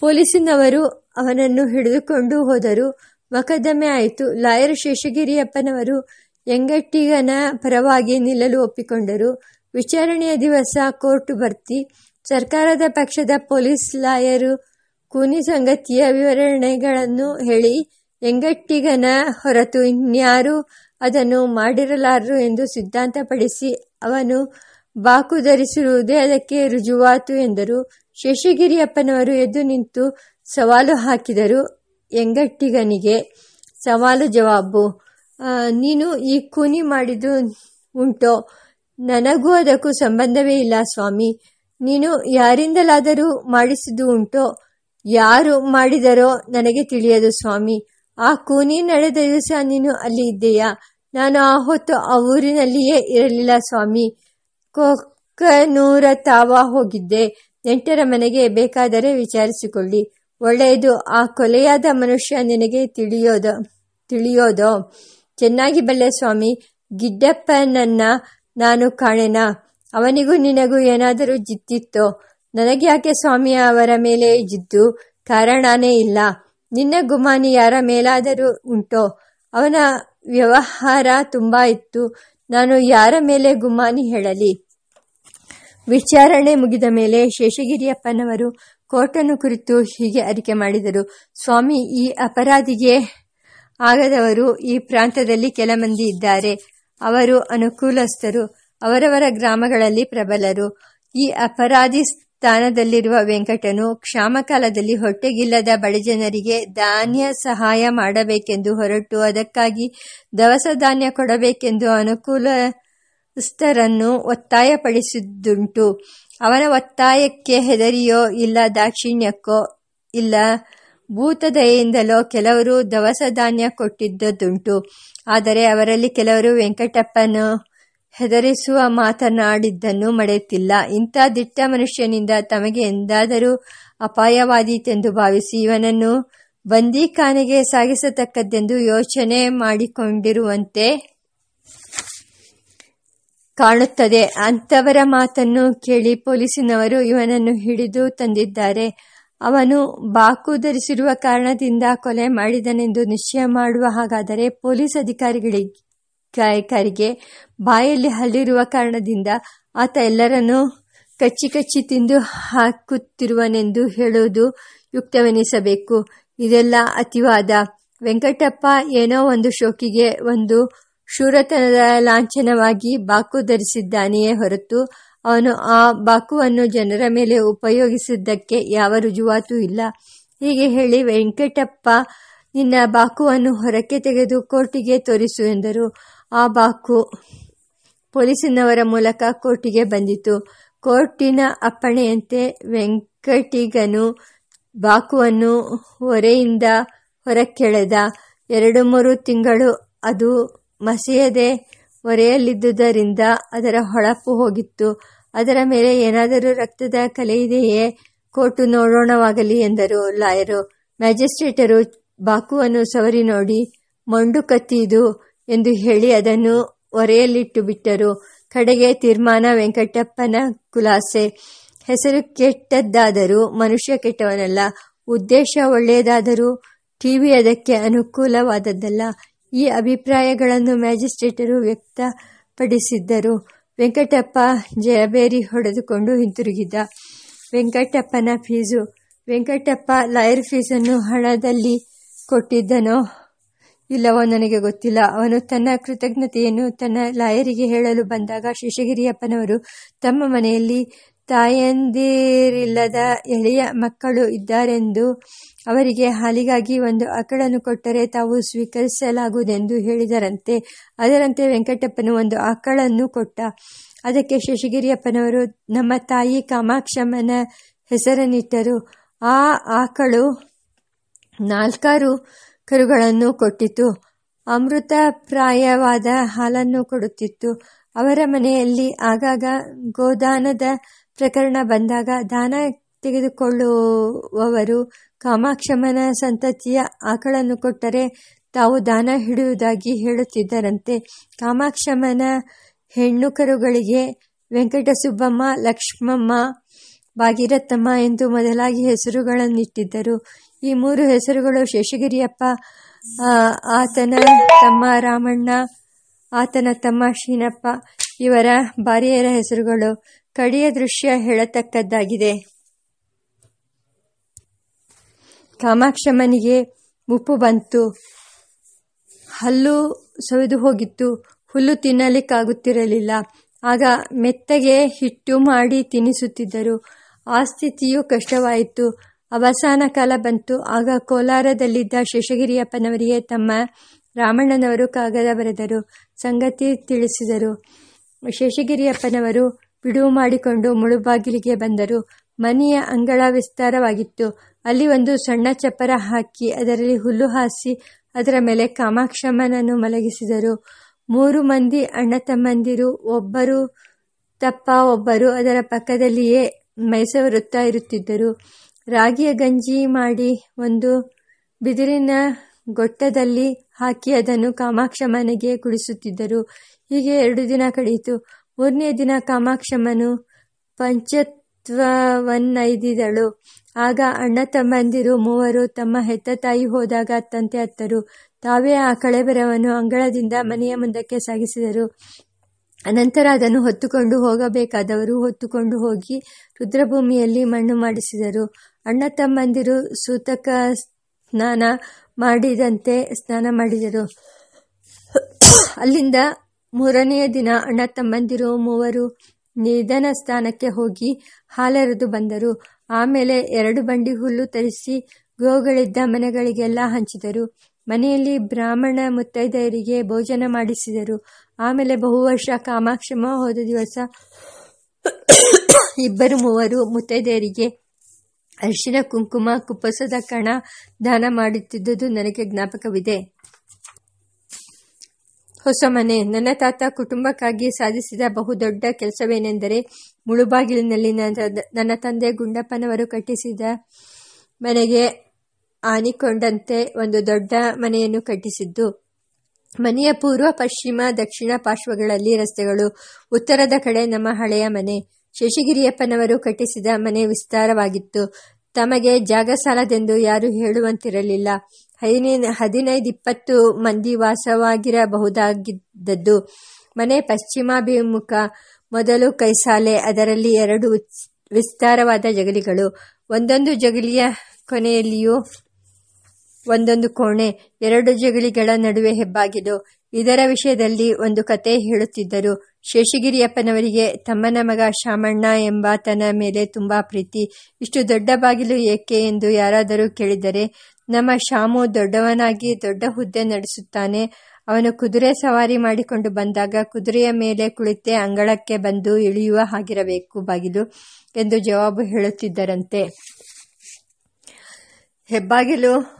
ಪೊಲೀಸಿನವರು ಅವನನ್ನು ಹಿಡಿದುಕೊಂಡು ಹೋದರು. ಮೊಕದ್ದಮೆ ಆಯಿತು. ಲಾಯರ್ ಶೇಷಗಿರಿಯಪ್ಪನವರು ಎಂಗಟ್ಟಿಗನ ಪರವಾಗಿ ನಿಲ್ಲಲು ಒಪ್ಪಿಕೊಂಡರು. ವಿಚಾರಣೆಯ ದಿವಸ ಕೋರ್ಟ್ ಬರ್ತಿ ಸರ್ಕಾರದ ಪಕ್ಷದ ಪೊಲೀಸ್ ಲಾಯರು ಕೂನಿ ಸಂಗತಿಯ ವಿವರಣೆಗಳನ್ನು ಹೇಳಿ ಎಂಗಟ್ಟಿಗನ ಹೊರತು ಇನ್ಯಾರೂ ಅದನ್ನು ಮಾಡಿರಲಾರರು ಎಂದು ಸಿದ್ಧಾಂತಪಡಿಸಿ ಅವನು ಬಾಕು ಧರಿಸಿರುವುದೇ ಅದಕ್ಕೆ ರುಜುವಾತು ಎಂದರು. ಶೇಷಗಿರಿಯಪ್ಪನವರು ಎದ್ದು ನಿಂತು ಸವಾಲು ಹಾಕಿದರು. ಎಂಗಟ್ಟಿಗನಿಗೆ ಸವಾಲು ಜವಾಬು ನೀನು ಈ ಕೂನಿ ಮಾಡಿದ್ದು ಉಂಟೋ. ನನಗೂ ಅದಕ್ಕೂ ಸಂಬಂಧವೇ ಇಲ್ಲ ಸ್ವಾಮಿ. ನೀನು ಯಾರಿಂದಲಾದರೂ ಮಾಡಿಸಿದ್ದು ಉಂಟೋ? ಯಾರು ಮಾಡಿದರೋ ನನಗೆ ತಿಳಿಯದು ಸ್ವಾಮಿ. ಆ ಕೂನಿ ನಡೆದ ದಿವಸ ನೀನು ಅಲ್ಲಿ ಇದ್ದೀಯಾ? ನಾನು ಆ ಹೊತ್ತು ಆ ಊರಿನಲ್ಲಿಯೇ ಇರಲಿಲ್ಲ ಸ್ವಾಮಿ. ಕೊಕ್ಕನೂರ ತಾವ ಹೋಗಿದ್ದೆ. ನೆಂಟರ ಮನೆಗೆ ಬೇಕಾದರೆ ವಿಚಾರಿಸಿಕೊಳ್ಳಿ. ಒಳ್ಳೆಯದು, ಆ ಕೊಲೆಯಾದ ಮನುಷ್ಯ ನಿನಗೆ ತಿಳಿಯೋದು, ತಿಳಿಯೋದೋ? ಚೆನ್ನಾಗಿ ಬಲ್ಲೆ ಸ್ವಾಮಿ. ಗಿಡ್ಡಪ್ಪನನ್ನ ನಾನು ಕಾಣೆನಾ? ಅವನಿಗೂ ನಿನಗೂ ಏನಾದರೂ ಜಿತ್ತಿತ್ತೋ ನನಗೆ ಯಾಕೆ ಸ್ವಾಮಿ ಅವರ ಮೇಲೆ ಜಿದ್ದು? ಕಾರಣನೇ ಇಲ್ಲ. ನಿನ್ನ ಗುಮಾನಿ ಯಾರ ಮೇಲಾದರೂ ಉಂಟೋ? ಅವನ ವ್ಯವಹಾರ ತುಂಬಾ ಇತ್ತು. ನಾನು ಯಾರ ಮೇಲೆ ಗುಮಾನಿ ಹೇಳಲಿ? ವಿಚಾರಣೆ ಮುಗಿದ ಮೇಲೆ ಶೇಷಗಿರಿಯಪ್ಪನವರು ಕೋರ್ಟನ್ನು ಕುರಿತು ಹೀಗೆ ಅರಿಕೆ ಮಾಡಿದರು. ಸ್ವಾಮಿ, ಈ ಅಪರಾಧಿಗೆ ಆಗದವರು ಈ ಪ್ರಾಂತದಲ್ಲಿ ಕೆಲ ಮಂದಿ ಇದ್ದಾರೆ. ಅವರು ಅನುಕೂಲಸ್ಥರು. ಅವರವರ ಗ್ರಾಮಗಳಲ್ಲಿ ಪ್ರಬಲರು. ಈ ಅಪರಾಧಿ ಸ್ಥಾನದಲ್ಲಿರುವ ವೆಂಕಟನು ಕ್ಷಾಮಕಾಲದಲ್ಲಿ ಹೊಟ್ಟೆಗಿಲ್ಲದ ಬಡಜನರಿಗೆ ಧಾನ್ಯ ಸಹಾಯ ಮಾಡಬೇಕೆಂದು ಹೊರಟು, ಅದಕ್ಕಾಗಿ ದವಸ ಧಾನ್ಯ ಕೊಡಬೇಕೆಂದು ಅನುಕೂಲಸ್ಥರನ್ನು ಒತ್ತಾಯಪಡಿಸಿದ್ದುಂಟು. ಅವನ ಒತ್ತಾಯಕ್ಕೆ ಹೆದರಿಯೋ ಇಲ್ಲ ದಾಕ್ಷಿಣ್ಯಕ್ಕೋ ಇಲ್ಲ ಭೂತದಯೆಯಿಂದಲೋ ಕೆಲವರು ದವಸ ಧಾನ್ಯ ಕೊಟ್ಟಿದ್ದುಂಟು ಆದರೆ ಅವರಲ್ಲಿ ಕೆಲವರು ವೆಂಕಟಪ್ಪನು ಹೆದರಿಸುವ ಮಾತನಾಡಿದ್ದನ್ನು ಮರೆತಿಲ್ಲ ಇಂಥ ದಿಟ್ಟ ಮನುಷ್ಯನಿಂದ ತಮಗೆ ಎಂದಾದರೂ ಅಪಾಯವಾದೀತೆಂದು ಭಾವಿಸಿ ಇವನನ್ನು ಬಂದೀಖಾನೆಗೆ ಸಾಗಿಸತಕ್ಕದ್ದೆಂದು ಯೋಚನೆ ಮಾಡಿಕೊಂಡಿರುವಂತೆ ಕಾಣುತ್ತದೆ. ಅಂಥವರ ಮಾತನ್ನು ಕೇಳಿ ಪೊಲೀಸಿನವರು ಇವನನ್ನು ಹಿಡಿದು ತಂದಿದ್ದಾರೆ. ಅವನು ಬಾಕು ಧರಿಸಿರುವ ಕಾರಣದಿಂದ ಕೊಲೆ ಮಾಡಿದನೆಂದು ನಿಶ್ಚಯ ಮಾಡುವ ಹಾಗಾದರೆ ಪೊಲೀಸ್ ಅಧಿಕಾರಿಗಳಿಗೆ ಬಾಯಲ್ಲಿ ಹಲ್ಲಿರುವ ಕಾರಣದಿಂದ ಆತ ಎಲ್ಲರನ್ನೂ ಕಚ್ಚಿ ಕಚ್ಚಿ ತಿಂದು ಹಾಕುತ್ತಿರುವನೆಂದು ಹೇಳುವುದು ಯುಕ್ತವೆನಿಸಬೇಕು. ಇದೆಲ್ಲ ಅತಿವಾದ. ವೆಂಕಟಪ್ಪ ಏನೋ ಒಂದು ಶೋಕಿಗೆ ಒಂದು ಶೂರತನದ ಲಾಂಛನವಾಗಿ ಬಾಕು ಧರಿಸಿದ್ದಾನೆಯೇ ಹೊರತು ಅವನು ಆ ಬಾಕುವನ್ನು ಜನರ ಮೇಲೆ ಉಪಯೋಗಿಸಿದ್ದಕ್ಕೆ ಯಾವ ರುಜುವಾತು ಇಲ್ಲ. ಹೀಗೆ ಹೇಳಿ ವೆಂಕಟಪ್ಪ, ನಿನ್ನ ಬಾಕುವನ್ನು ಹೊರಕ್ಕೆ ತೆಗೆದು ಕೋರ್ಟಿಗೆ ತೋರಿಸು ಎಂದರು. ಆ ಬಾಕು ಪೊಲೀಸಿನವರ ಮೂಲಕ ಕೋರ್ಟಿಗೆ ಬಂದಿತು. ಕೋರ್ಟಿನ ಅಪ್ಪಣೆಯಂತೆ ವೆಂಕಟಿಗನು ಬಾಕುವನ್ನು ಹೊರೆಯಿಂದ ಹೊರಕ್ಕೆಳೆದ. ಎರಡು ಮೂರು ತಿಂಗಳು ಅದು ಮಸಿಯದೆ ಹೊರೆಯಲ್ಲಿದ್ದುದರಿಂದ ಅದರ ಹೊಳಪು ಹೋಗಿತ್ತು. ಅದರ ಮೇಲೆ ಏನಾದರೂ ರಕ್ತದ ಕಲೆಯಿದೆಯೇ ಕೋರ್ಟು ನೋಡೋಣವಾಗಲಿ ಎಂದರು ಲಾಯರು. ಮ್ಯಾಜಿಸ್ಟ್ರೇಟರು ಬಾಕುವನ್ನು ಸವರಿ ನೋಡಿ, ಮಂಡು ಕತ್ತಿದು ಎಂದು ಹೇಳಿ ಅದನ್ನು ಒರೆಯಲ್ಲಿಟ್ಟು ಬಿಟ್ಟರು. ಕಡೆಗೆ ತೀರ್ಮಾನ ವೆಂಕಟಪ್ಪನ ಕುಲಾಸೆ ಹೆಸರು ಕೆಟ್ಟದ್ದಾದರೂ ಮನುಷ್ಯ ಕೆಟ್ಟವನಲ್ಲ. ಉದ್ದೇಶ ಒಳ್ಳೆಯದಾದರೂ ಟಿವಿ ಅದಕ್ಕೆ ಅನುಕೂಲವಾದದ್ದಲ್ಲ. ಈ ಅಭಿಪ್ರಾಯಗಳನ್ನು ಮ್ಯಾಜಿಸ್ಟ್ರೇಟರು ವ್ಯಕ್ತಪಡಿಸಿದ್ದರು. ವೆಂಕಟಪ್ಪ ಜಯಬೇರಿ ಹೊಡೆದುಕೊಂಡು ಹಿಂತಿರುಗಿದ್ದ. ವೆಂಕಟಪ್ಪನ ಫೀಸು. ವೆಂಕಟಪ್ಪ ಲಾಯರ್ ಫೀಸನ್ನು ಹಣದಲ್ಲಿ ಕೊಟ್ಟಿದ್ದನೋ ಇಲ್ಲವೋ ನನಗೆ ಗೊತ್ತಿಲ್ಲ. ಅವನು ತನ್ನ ಕೃತಜ್ಞತೆಯನ್ನು ತನ್ನ ಲಾಯರಿಗೆ ಹೇಳಲು ಬಂದಾಗ ಶೇಷಗಿರಿಯಪ್ಪನವರು, ತಮ್ಮ ಮನೆಯಲ್ಲಿ ತಾಯಂದಿರಿಲ್ಲದ ಎಳೆಯ ಮಕ್ಕಳು ಇದ್ದಾರೆಂದು ಅವರಿಗೆ ಹಾಲಿಗಾಗಿ ಒಂದು ಆಕಳನ್ನು ಕೊಟ್ಟರೆ ತಾವು ಸ್ವೀಕರಿಸಲಾಗುವುದೆಂದು ಹೇಳಿದರಂತೆ. ಅದರಂತೆ ವೆಂಕಟಪ್ಪನು ಒಂದು ಆಕಳನ್ನು ಕೊಟ್ಟ. ಅದಕ್ಕೆ ಶೇಷಗಿರಿಯಪ್ಪನವರು, ನಮ್ಮ ತಾಯಿ ಕಾಮಾಕ್ಷಮ್ಮನ ಹೆಸರನ್ನಿಟ್ಟರು. ಆ ಆಕಳು ನಾಲ್ಕಾರು ಕರುಗಳನ್ನು ಕೊಟ್ಟಿತು. ಅಮೃತಪ್ರಾಯವಾದ ಹಾಲನ್ನು ಕೊಡುತ್ತಿತ್ತು. ಅವರ ಮನೆಯಲ್ಲಿ ಆಗಾಗ ಗೋದಾನದ ಪ್ರಕರಣ ಬಂದಾಗ ದಾನ ತೆಗೆದುಕೊಳ್ಳುವವರು ಕಾಮಾಕ್ಷಮನ ಸಂತತಿಯ ಆಕಳನ್ನು ಕೊಟ್ಟರೆ ತಾವು ದಾನ ಹಿಡಿಯುವುದಾಗಿ ಹೇಳುತ್ತಿದ್ದರಂತೆ ಕಾಮಾಕ್ಷಮನ ಹೆಣ್ಣು ಕರುಗಳಿಗೆ ವೆಂಕಟಸುಬ್ಬಮ್ಮ, ಲಕ್ಷ್ಮಮ್ಮ, ಭಾಗೀರಥಮ್ಮ ಎಂದು ಮೊದಲಾಗಿ ಹೆಸರುಗಳನ್ನಿಟ್ಟಿದ್ದರು. ಈ ಮೂರು ಹೆಸರುಗಳು ಶೇಷಗಿರಿಯಪ್ಪ ಆತನ ತಮ್ಮ ರಾಮಣ್ಣ, ಆತನ ತಮ್ಮ ಶೀನಪ್ಪ ಇವರ ಬಾರಿಯರ ಹೆಸರುಗಳು ಕಡಿಯ ದೃಶ್ಯ ಹೇಳತಕ್ಕದ್ದಾಗಿದೆ. ಕಾಮಾಕ್ಷಮ್ಮನಿಗೆ ಮುಪ್ಪು ಬಂತು. ಹಲ್ಲು ಸವಿದು ಹೋಗಿತ್ತು. ಹುಲ್ಲು ತಿನ್ನಲಿಕ್ಕಾಗುತ್ತಿರಲಿಲ್ಲ. ಆಗ ಮೆತ್ತಗೆ ಹಿಟ್ಟು ಮಾಡಿ ತಿನ್ನಿಸುತ್ತಿದ್ದರು. ಆ ಸ್ಥಿತಿಯು ಕಷ್ಟವಾಯಿತು. ಅವಸಾನ ಕಾಲ ಬಂತು. ಆಗ ಕೋಲಾರದಲ್ಲಿದ್ದ ಶೇಷಗಿರಿಯಪ್ಪನವರಿಗೆ ತಮ್ಮ ರಾಮಣ್ಣನವರು ಕಾಗದ ಬರೆದರು, ಸಂಗತಿ ತಿಳಿಸಿದರು. ಶೇಷಗಿರಿಯಪ್ಪನವರು ಬಿಡುವು ಮಾಡಿಕೊಂಡು ಮುಳುಬಾಗಿಲಿಗೆ ಬಂದರು. ಮನೆಯ ಅಂಗಳ ವಿಸ್ತಾರವಾಗಿತ್ತು. ಅಲ್ಲಿ ಒಂದು ಸಣ್ಣ ಚಪ್ಪರ ಹಾಕಿ ಅದರಲ್ಲಿ ಹುಲ್ಲು ಹಾಸಿ ಅದರ ಮೇಲೆ ಕಾಮಾಕ್ಷಮ್ಮನನ್ನು ಮಲಗಿಸಿದರು. ಮೂರು ಮಂದಿ ಅಣ್ಣ ತಮ್ಮಂದಿರು, ಒಬ್ಬರು ತಪ್ಪ, ಒಬ್ಬರು ಅದರ ಪಕ್ಕದಲ್ಲಿಯೇ ಮೈಸವರುತ್ತಾ ಇರುತ್ತಿದ್ದರು. ರಾಗಿಯ ಗಂಜಿ ಮಾಡಿ ಒಂದು ಬಿದಿರಿನ ಗೊಟ್ಟದಲ್ಲಿ ಹಾಕಿ ಅದನ್ನು ಕಾಮಾಕ್ಷಮ್ಮನಿಗೆ ಕುಡಿಸುತ್ತಿದ್ದರು. ಹೀಗೆ ಎರಡು ದಿನ ಕಳೆಯಿತು. ಮೂರನೇ ದಿನ ಕಾಮಾಕ್ಷಮ್ಮನು ಪಂಚತ್ವವನ್ನೈದಿದಳು. ಆಗ ಅಣ್ಣ ತಮ್ಮಂದಿರು ಮೂವರು ತಮ್ಮ ಹೆತ್ತ ತಾಯಿ ಹೋದಾಗ ತಂತೆ ಅತ್ತರು. ತಾವೇ ಆ ಕಳೆಬರವನ್ನು ಅಂಗಳದಿಂದ ಮನೆಯ ಮುಂದಕ್ಕೆ ಸಾಗಿಸಿದರು. ಅನಂತರ ಅದನ್ನು ಹೊತ್ತುಕೊಂಡು ಹೋಗಬೇಕಾದವರು ಹೊತ್ತುಕೊಂಡು ಹೋಗಿ ರುದ್ರಭೂಮಿಯಲ್ಲಿ ಮಣ್ಣು ಮಾಡಿಸಿದರು. ಅಣ್ಣ ತಮ್ಮಂದಿರು ಸೂತಕ ಸ್ನಾನ ಮಾಡಿದಂತೆ ಸ್ನಾನ ಮಾಡಿದರು. ಅಲ್ಲಿಂದ ಮೂರನೆಯ ದಿನ ಅಣ್ಣ ತಮ್ಮಂದಿರು ಮೂವರು ನಿಧನ ಸ್ಥಾನಕ್ಕೆ ಹೋಗಿ ಹಾಲೆರೆದು ಬಂದರು. ಆಮೇಲೆ ಎರಡು ಬಂಡಿ ಹುಲ್ಲು ತರಿಸಿ ಗೋಗಳಿದ್ದ ಮನೆಗಳಿಗೆಲ್ಲ ಹಂಚಿದರು. ಮನೆಯಲ್ಲಿ ಬ್ರಾಹ್ಮಣ ಮುತ್ತೈದೆಯರಿಗೆ ಭೋಜನ ಮಾಡಿಸಿದರು. ಆಮೇಲೆ ಬಹುವರ್ಷ ಕಾಮಾಕ್ಷಮ ಹೋದ ದಿವಸ ಇಬ್ಬರು ಮೂವರು ಮುತ್ತೈದೆಯರಿಗೆ ಅರಿಶಿನ, ಕುಂಕುಮ, ಕುಪ್ಪಸದ ಕಣ ದಾನ ಮಾಡುತ್ತಿದ್ದುದು ನನಗೆ ಜ್ಞಾಪಕವಿದೆ. ಹೊಸ ಮನೆ. ನನ್ನ ತಾತ ಕುಟುಂಬಕ್ಕಾಗಿ ಸಾಧಿಸಿದ ಬಹುದೊಡ್ಡ ಕೆಲಸವೇನೆಂದರೆ ಮುಳುಬಾಗಿಲಿನಲ್ಲಿ ನನ್ನ ತಂದೆ ಗುಂಡಪ್ಪನವರು ಕಟ್ಟಿಸಿದ ಮನೆಗೆ ಆನಿಕೊಂಡಂತೆ ಒಂದು ದೊಡ್ಡ ಮನೆಯನ್ನು ಕಟ್ಟಿಸಿದ್ದು. ಮನೆಯ ಪೂರ್ವ, ಪಶ್ಚಿಮ, ದಕ್ಷಿಣ ಪಾರ್ಶ್ವಗಳಲ್ಲಿ ರಸ್ತೆಗಳು, ಉತ್ತರದ ಕಡೆ ನಮ್ಮ ಹಳೆಯ ಮನೆ. ಶೇಷಗಿರಿಯಪ್ಪನವರು ಕಟ್ಟಿಸಿದ ಮನೆ ವಿಸ್ತಾರವಾಗಿತ್ತು. ತಮಗೆ ಜಾಗ ಸಾಲದೆಂದು ಯಾರು ಹೇಳುವಂತಿರಲಿಲ್ಲ. ಹದಿನೈದು ಹದಿನೈದು ಇಪ್ಪತ್ತು ಮಂದಿ ವಾಸವಾಗಿರಬಹುದಾಗಿದ್ದದ್ದು. ಮನೆ ಪಶ್ಚಿಮಾಭಿಮುಖ, ಮೊದಲು ಕೈಸಾಲೆ, ಅದರಲ್ಲಿ ಎರಡು ವಿಸ್ತಾರವಾದ ಜಗಲಿಗಳು. ಒಂದೊಂದು ಜಗಲಿಯ ಕೊನೆಯಲ್ಲಿಯೂ ಒಂದೊಂದು ಕೋಣೆ ಎರಡು ಜಗಳಿಗಳ ನಡುವೆ ಹೆಬ್ಬಾಗಿಲು ಇದರ ವಿಷಯದಲ್ಲಿ ಒಂದು ಕತೆ ಹೇಳುತ್ತಿದ್ದರು. ಶೇಷಗಿರಿಯಪ್ಪನವರಿಗೆ, ತಮ್ಮನ ಮಗ ಶಾಮಣ್ಣ ಎಂಬಾತನ ಮೇಲೆ ತುಂಬಾ ಪ್ರೀತಿ. ಇಷ್ಟು ದೊಡ್ಡ ಬಾಗಿಲು ಏಕೆ ಎಂದು ಯಾರಾದರೂ ಕೇಳಿದರೆ, ನಮ್ಮ ಶಾಮು ದೊಡ್ಡವನಾಗಿ ದೊಡ್ಡ ಹುದ್ದೆ ನಡೆಸುತ್ತಾನೆ. ಅವನು ಕುದುರೆ ಸವಾರಿ ಮಾಡಿಕೊಂಡು ಬಂದಾಗ ಕುದುರೆಯ ಮೇಲೆ ಕುಳಿತೆ ಅಂಗಳಕ್ಕೆ ಬಂದು ಇಳಿಯುವ ಹಾಗಿರಬೇಕು ಬಾಗಿಲು ಎಂದು ಜವಾಬು ಹೇಳುತ್ತಿದ್ದರಂತೆ. ಹೆಬ್ಬಾಗಿಲು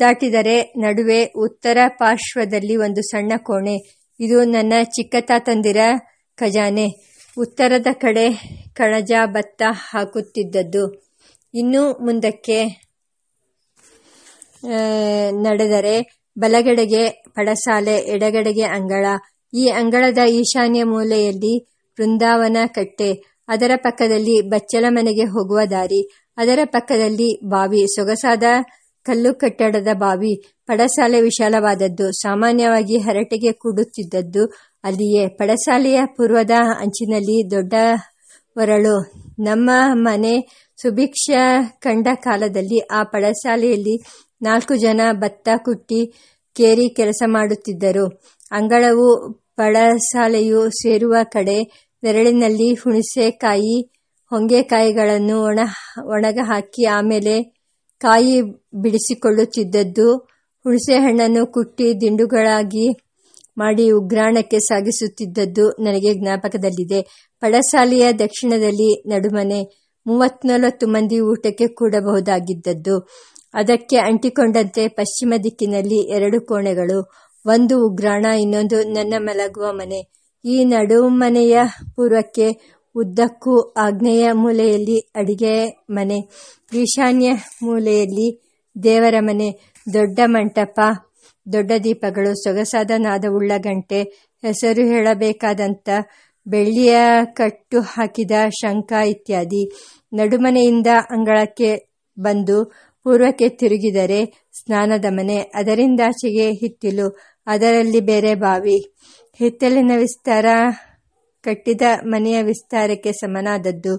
ದಾಟಿದರೆ ನಡುವೆ ಉತ್ತರ ಪಾರ್ಶ್ವದಲ್ಲಿ ಒಂದು ಸಣ್ಣ ಕೋಣೆ. ಇದು ನನ್ನ ಚಿಕ್ಕತಾತಂದಿರ ಖಜಾನೆ. ಉತ್ತರದ ಕಡೆ ಕಣಜ ಭತ್ತ ಹಾಕುತ್ತಿದ್ದದ್ದು. ಇನ್ನೂ ಮುಂದಕ್ಕೆ ನಡೆದರೆ ಬಲಗಡೆಗೆ ಪಡಸಾಲೆ, ಎಡಗಡೆಗೆ ಅಂಗಳ. ಈ ಅಂಗಳದ ಈಶಾನ್ಯ ಮೂಲೆಯಲ್ಲಿ ಬೃಂದಾವನ ಕಟ್ಟೆ. ಅದರ ಪಕ್ಕದಲ್ಲಿ ಬಚ್ಚಲ ಮನೆಗೆ ಹೋಗುವ ದಾರಿ. ಅದರ ಪಕ್ಕದಲ್ಲಿ ಬಾವಿ. ಸೊಗಸಾದ ಕಲ್ಲು ಕಟ್ಟಡದ ಬಾವಿ ಪಡಸಾಲೆ ವಿಶಾಲವಾದದ್ದು. ಸಾಮಾನ್ಯವಾಗಿ ಹರಟೆಗೆ ಕೂಡುತ್ತಿದ್ದದ್ದು ಅಲ್ಲಿಯೇ. ಪಡಸಾಲೆಯ ಪೂರ್ವದ ಅಂಚಿನಲ್ಲಿ ದೊಡ್ಡ ವರಳು ನಮ್ಮ ಮನೆ ಸುಭಿಕ್ಷ ಕಂಡ ಕಾಲದಲ್ಲಿ ಆ ಪಡಸಾಲೆಯಲ್ಲಿ ನಾಲ್ಕು ಜನ ಭತ್ತ ಕುಟ್ಟಿ ಕೇರಿ ಕೆಲಸ ಮಾಡುತ್ತಿದ್ದರು. ಅಂಗಳವು ಪಡಸಾಲೆಯು ಸೇರುವ ಕಡೆ ನೆರಳಿನಲ್ಲಿ ಹುಣಸೆಕಾಯಿ, ಹೊಂಗೆಕಾಯಿಗಳನ್ನು ಒಣ ಒಣಗ ಹಾಕಿ ಆಮೇಲೆ ಕಾಯಿ ಬಿಡಿಸಿಕೊಳ್ಳುತ್ತಿದ್ದದ್ದು ಹುಣಸೆಹಣ್ಣನ್ನು ಕುಟ್ಟಿ ದಿಂಡುಗಳಾಗಿ ಮಾಡಿ ಉಗ್ರಾಣಕ್ಕೆ ಸಾಗಿಸುತ್ತಿದ್ದದ್ದು ನನಗೆ ಜ್ಞಾಪಕದಲ್ಲಿದೆ. ಪಡಸಾಲೆಯ ದಕ್ಷಿಣದಲ್ಲಿ ನಡುಮನೆ ಮೂವತ್ನಲವತ್ತು ಮಂದಿ ಊಟಕ್ಕೆ ಕೂಡಬಹುದಾಗಿದ್ದದ್ದು. ಅದಕ್ಕೆ ಅಂಟಿಕೊಂಡಂತೆ ಪಶ್ಚಿಮ ದಿಕ್ಕಿನಲ್ಲಿ ಎರಡು ಕೋಣೆಗಳು, ಒಂದು ಉಗ್ರಾಣ, ಇನ್ನೊಂದು ನನ್ನ ಮಲಗುವ ಮನೆ. ಈ ನಡುಮನೆಯ ಪೂರ್ವಕ್ಕೆ ಉದ್ದಕ್ಕೂ ಆಗ್ನೇಯ ಮೂಲೆಯಲ್ಲಿ ಅಡಿಗೆ ಮನೆ, ಈಶಾನ್ಯ ಮೂಲೆಯಲ್ಲಿ ದೇವರ ಮನೆ, ದೊಡ್ಡ ಮಂಟಪ, ದೊಡ್ಡ ದೀಪಗಳು, ಸೊಗಸಾದ ನಾದವುಳ್ಳ ಗಂಟೆ, ಹೆಸರು ಹೇಳಬೇಕಾದಂಥ ಬೆಳ್ಳಿಯ ಕಟ್ಟು ಹಾಕಿದ ಶಂಕ ಇತ್ಯಾದಿ. ನಡುಮನೆಯಿಂದ ಅಂಗಳಕ್ಕೆ ಬಂದು ಪೂರ್ವಕ್ಕೆ ತಿರುಗಿದರೆ ಸ್ನಾನದ ಮನೆ, ಅದರಿಂದಾಚೆಗೆ ಹಿತ್ತಿಲು, ಅದರಲ್ಲಿ ಬೇರೆ ಬಾವಿ. ಹಿತ್ತಲಿನ ವಿಸ್ತಾರ ಕಟ್ಟಿದ ಮನೆಯ ವಿಸ್ತಾರಕ್ಕೆ ಸಮನಾದದ್ದು,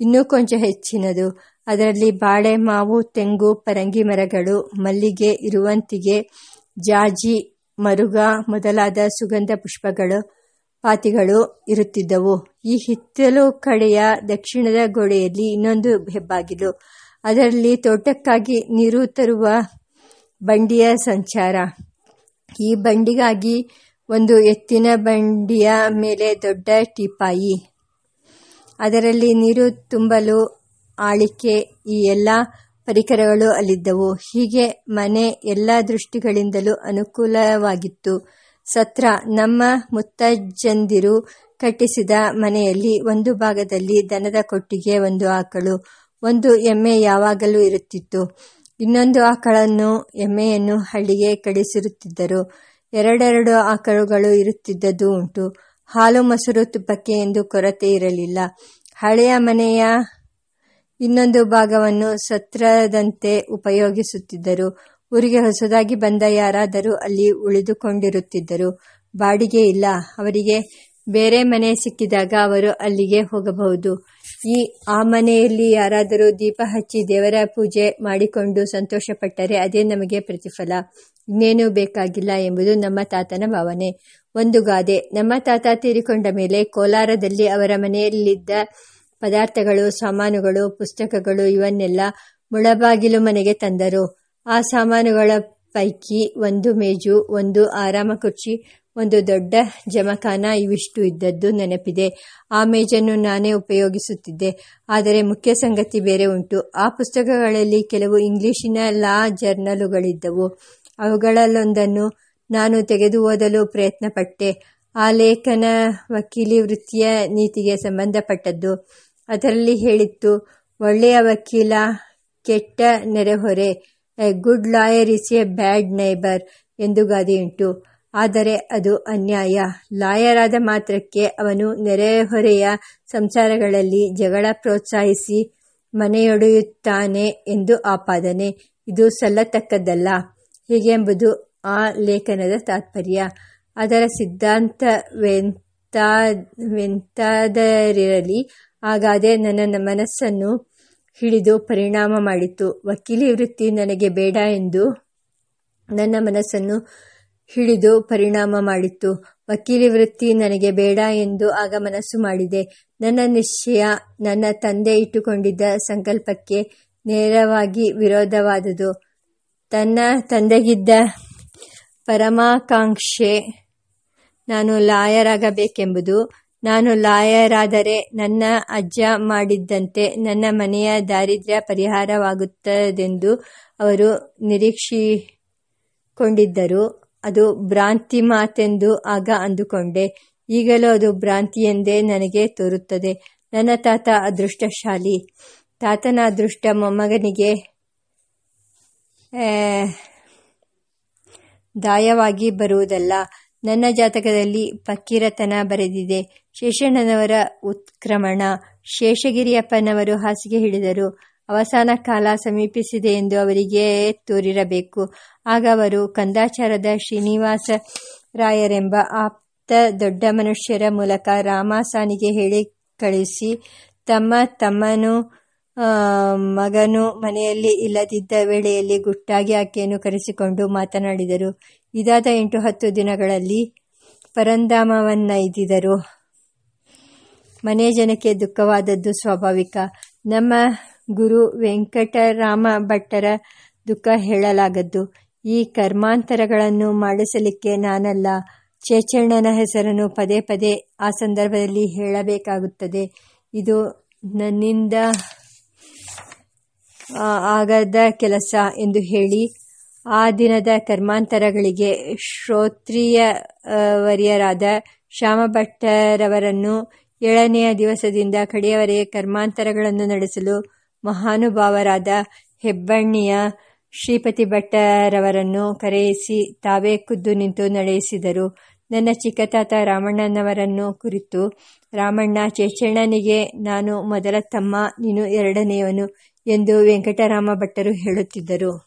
ಇನ್ನೂ ಕೊಂಚ ಹೆಚ್ಚಿನದು. ಅದರಲ್ಲಿ ಬಾಳೆ, ಮಾವು, ತೆಂಗು, ಪರಂಗಿ ಮರಗಳು, ಮಲ್ಲಿಗೆ, ಇರುವಂತಿಗೆ, ಜಾಜಿ, ಮರುಗ ಮೊದಲಾದ ಸುಗಂಧ ಪುಷ್ಪಗಳು, ಪಾತಿಗಳು ಇರುತ್ತಿದ್ದವು. ಈ ಹಿತ್ತಲು ಕಡೆಯ ದಕ್ಷಿಣದ ಗೋಡೆಯಲ್ಲಿ ಇನ್ನೊಂದು ಹೆಬ್ಬಾಗಿಲು. ಅದರಲ್ಲಿ ತೋಟಕ್ಕಾಗಿ ನೀರು ತರುವ ಬಂಡಿಯ ಸಂಚಾರ. ಈ ಬಂಡಿಗಾಗಿ ಒಂದು ಎತ್ತಿನ ಬಂಡಿಯ ಮೇಲೆ ದೊಡ್ಡ ಟಿಪಾಯಿ. ಅದರಲ್ಲಿ ನೀರು ತುಂಬಲು ಆಳಿಕೆ ಈ ಎಲ್ಲ ಪರಿಕರಗಳು ಅಲ್ಲಿದ್ದವು. ಹೀಗೆ ಮನೆ ಎಲ್ಲ ದೃಷ್ಟಿಗಳಿಂದಲೂ ಅನುಕೂಲವಾಗಿತ್ತು. ಸತ್ರ ನಮ್ಮ ಮುತ್ತಜ್ಜಂದಿರು ಕಟ್ಟಿಸಿದ ಮನೆಯಲ್ಲಿ ಒಂದು ಭಾಗದಲ್ಲಿ ದನದ ಕೊಟ್ಟಿಗೆ ಒಂದು ಆಕಳು, ಒಂದು ಎಮ್ಮೆ ಯಾವಾಗಲೂ ಇರುತ್ತಿತ್ತು. ಇನ್ನೊಂದು ಆಕಳನ್ನು, ಎಮ್ಮೆಯನ್ನು ಹಳ್ಳಿಗೆ ಕಳಿಸಿರುತ್ತಿದ್ದರು. ಎರಡೆರಡು ಆಕಳುಗಳು ಇರುತ್ತಿದ್ದದ್ದು ಉಂಟು. ಹಾಲು ಮೊಸರು ತುಪ್ಪಕ್ಕೆ ಎಂದು ಕೊರತೆ ಇರಲಿಲ್ಲ. ಹಳೆಯ ಮನೆಯ ಇನ್ನೊಂದು ಭಾಗವನ್ನು ಸತ್ರದಂತೆ ಉಪಯೋಗಿಸುತ್ತಿದ್ದರು. ಊರಿಗೆ ಹೊಸದಾಗಿ ಬಂದ ಯಾರಾದರೂ ಅಲ್ಲಿ ಉಳಿದುಕೊಂಡಿರುತ್ತಿದ್ದರು. ಬಾಡಿಗೆ ಇಲ್ಲ. ಅವರಿಗೆ ಬೇರೆ ಮನೆ ಸಿಕ್ಕಿದಾಗ ಅವರು ಅಲ್ಲಿಗೆ ಹೋಗಬಹುದು. ಈ, ಆ ಮನೆಯಲ್ಲಿ ಯಾರಾದರೂ ದೀಪ ಹಚ್ಚಿ ದೇವರ ಪೂಜೆ ಮಾಡಿಕೊಂಡು ಸಂತೋಷಪಟ್ಟರೆ ಅದೇ ನಮಗೆ ಪ್ರತಿಫಲ. ಇನ್ನೇನೂ ಬೇಕಾಗಿಲ್ಲ ಎಂಬುದು ನಮ್ಮ ತಾತನ ಭಾವನೆ. ಒಂದು ಗಾದೆ, ನಮ್ಮ ತಾತ ತೀರಿಕೊಂಡ ಮೇಲೆ ಕೋಲಾರದಲ್ಲಿ ಅವರ ಮನೆಯಲ್ಲಿದ್ದ ಪದಾರ್ಥಗಳು, ಸಾಮಾನುಗಳು, ಪುಸ್ತಕಗಳು ಇವನ್ನೆಲ್ಲ ಮುಳಬಾಗಿಲು ಮನೆಗೆ ತಂದರು. ಆ ಸಾಮಾನುಗಳ ಪೈಕಿ ಒಂದು ಮೇಜು, ಒಂದು ಆರಾಮ ಕುರ್ಚಿ, ಒಂದು ದೊಡ್ಡ ಜಮಖಾನ ಇವಿಷ್ಟು ಇದ್ದದ್ದು ನೆನಪಿದೆ. ಆ ಮೇಜನ್ನು ನಾನೇ ಉಪಯೋಗಿಸುತ್ತಿದ್ದೆ. ಆದರೆ ಮುಖ್ಯ ಸಂಗತಿ ಬೇರೆ ಉಂಟು. ಆ ಪುಸ್ತಕಗಳಲ್ಲಿ ಕೆಲವು ಇಂಗ್ಲಿಷಿನ ಲಾ ಜರ್ನಲುಗಳಿದ್ದವು. ಅವುಗಳಲ್ಲೊಂದನ್ನು ನಾನು ತೆಗೆದು ಓದಲು ಪ್ರಯತ್ನಪಟ್ಟೆ. ಆ ಲೇಖನ ವಕೀಲಿ ವೃತ್ತಿಯ ನೀತಿಗೆ ಸಂಬಂಧಪಟ್ಟದ್ದು. ಅದರಲ್ಲಿ ಹೇಳಿತ್ತು, ಒಳ್ಳೆಯ ವಕೀಲ, ಕೆಟ್ಟ ನೆರೆಹೊರೆ, a good lawyer is a bad neighbour ಎಂದು ಗಾದೆಯುಂಟು. ಆದರೆ ಅದು ಅನ್ಯಾಯ. ಲಾಯರ್ ಆದ ಮಾತ್ರಕ್ಕೆ ಅವನು ನೆರೆಹೊರೆಯ ಸಂಸಾರಗಳಲ್ಲಿ ಜಗಳ ಪ್ರೋತ್ಸಾಹಿಸಿ ಮನೆಯೊಡೆಯುತ್ತಾನೆ ಎಂದು ಆಪಾದನೆ. ಇದು ಸಲ್ಲತಕ್ಕದ್ದಲ್ಲ. ಹೀಗೆಂಬುದು ಆ ಲೇಖನದ ತಾತ್ಪರ್ಯ. ಅದರ ಸಿದ್ಧಾಂತವೆಂತಾದರಿರಲಿ ಆಗಾದೆ ನನ್ನ ಮನಸ್ಸನ್ನು ಹಿಡಿದು ಪರಿಣಾಮ ಮಾಡಿತು. ವಕೀಲಿ ವೃತ್ತಿ ನನಗೆ ಬೇಡ ಎಂದು ನನ್ನ ಮನಸ್ಸನ್ನು ಹಿಡಿದು ಪರಿಣಾಮ ಮಾಡಿತ್ತು ವಕೀಲಿ ವೃತ್ತಿ ನನಗೆ ಬೇಡ ಎಂದು ಆಗ ಮನಸ್ಸು ಮಾಡಿದೆ. ನನ್ನ ನಿಶ್ಚಯ ನನ್ನ ತಂದೆ ಇಟ್ಟುಕೊಂಡಿದ್ದ ಸಂಕಲ್ಪಕ್ಕೆ ನೇರವಾಗಿ ವಿರೋಧವಾದುದು. ತನ್ನ ತಂದೆಗಿದ್ದ ಪರಮಾಕಾಂಕ್ಷೆ, ನಾನು ಲಾಯರ್ ಆಗಬೇಕೆಂಬುದು ನಾನು ಲಾಯರಾದರೆ ನನ್ನ ಅಜ್ಜ ಮಾಡಿದ್ದಂತೆ ನನ್ನ ಮನೆಯ ದಾರಿದ್ರ್ಯ ಪರಿಹಾರವಾಗುತ್ತದೆಂದು ಅವರು ನಿರೀಕ್ಷಿಕೊಂಡಿದ್ದರು. ಅದು ಭ್ರಾಂತಿ ಮಾತೆಂದು ಆಗ ಅಂದುಕೊಂಡೆ. ಈಗಲೂ ಅದು ಭ್ರಾಂತಿಯೆಂದೇ ನನಗೆ ತೋರುತ್ತದೆ. ನನ್ನ ತಾತ ಅದೃಷ್ಟಶಾಲಿ. ತಾತನ ಅದೃಷ್ಟ ಮೊಮ್ಮಗನಿಗೆ ದಾಯವಾಗಿ ಬರುವುದಲ್ಲ. ನನ್ನ ಜಾತಕದಲ್ಲಿ ಫಕ್ಕೀರತನ ಬರೆದಿದೆ. ಶೇಷಣ್ಣನವರ ಉತ್ಕ್ರಮಣ. ಶೇಷಗಿರಿಯಪ್ಪನವರು ಹಾಸಿಗೆ ಹಿಡಿದರು. ಅವಸಾನ ಕಾಲ ಸಮೀಪಿಸಿದೆ ಎಂದು ಅವರಿಗೆ ತೋರಿರಬೇಕು. ಆಗ ಅವರು ಕಂದಾಚಾರದ ಶ್ರೀನಿವಾಸ ರಾಯರೆಂಬ ಆಪ್ತ ದೊಡ್ಡ ಮನುಷ್ಯರ ಮೂಲಕ ರಾಮಾಸಾನಿಗೆ ಹೇಳಿ ಕಳಿಸಿ, ತಮ್ಮ ತಮ್ಮನು ಮಗನು ಮನೆಯಲ್ಲಿ ಇಲ್ಲದಿದ್ದ ವೇಳೆಯಲ್ಲಿ ಗುಟ್ಟಾಗಿ ಆಕೆಯನ್ನು ಕರೆಸಿಕೊಂಡು ಮಾತನಾಡಿದರು. ಇದಾದ ಎಂಟು ಹತ್ತು ದಿನಗಳಲ್ಲಿ ಪರಂಧಾಮವನ್ನೈದಿದರು ಮನೆ ಜನಕ್ಕೆ ದುಃಖವಾದದ್ದು ಸ್ವಾಭಾವಿಕ. ನಮ್ಮ ಗುರು ವೆಂಕಟರಾಮ ಭಟ್ಟರ ದುಃಖ ಹೇಳಲಾಗದ್ದು. ಈ ಕರ್ಮಾಂತರಗಳನ್ನು ಮಾಡಿಸಲಿಕ್ಕೆ ನಾನಲ್ಲ. ಚೇಚಣ್ಣನ ಹೆಸರನ್ನು ಪದೇ ಪದೇ ಆ ಸಂದರ್ಭದಲ್ಲಿ ಹೇಳಬೇಕಾಗುತ್ತದೆ. ಇದು ನನ್ನಿಂದ ಆಗದ ಕೆಲಸ ಎಂದು ಹೇಳಿ ಆ ದಿನದ ಕರ್ಮಾಂತರಗಳಿಗೆ ಶ್ರೋತ್ರಿಯವರ್ಯರಾದ ಶ್ಯಾಮಭಟ್ಟರವರನ್ನು ಏಳನೆಯ ದಿವಸದಿಂದ ಕಡೆಯವರೆಗೆ ಕರ್ಮಾಂತರಗಳನ್ನು ನಡೆಸಲು ಮಹಾನುಭಾವರಾದ ಹೆಬ್ಬಣ್ಣಿಯ ಶ್ರೀಪತಿ ಭಟ್ಟರವರನ್ನು ಕರೆಯಿಸಿ ತಾವೇ ಖುದ್ದು ನಿಂತು ನಡೆಸಿದರು. ನನ್ನ ಚಿಕ್ಕತಾತ ರಾಮಣ್ಣನವರನ್ನು ಕುರಿತು, ರಾಮಣ್ಣ, ಚೇಚಣ್ಣನಿಗೆ ನಾನು ಮೊದಲ ತಮ್ಮ, ನೀನು ಎರಡನೆಯವನು. ಎಂದು ವೆಂಕಟರಾಮ ಭಟ್ಟರು ಹೇಳುತ್ತಿದ್ದರು.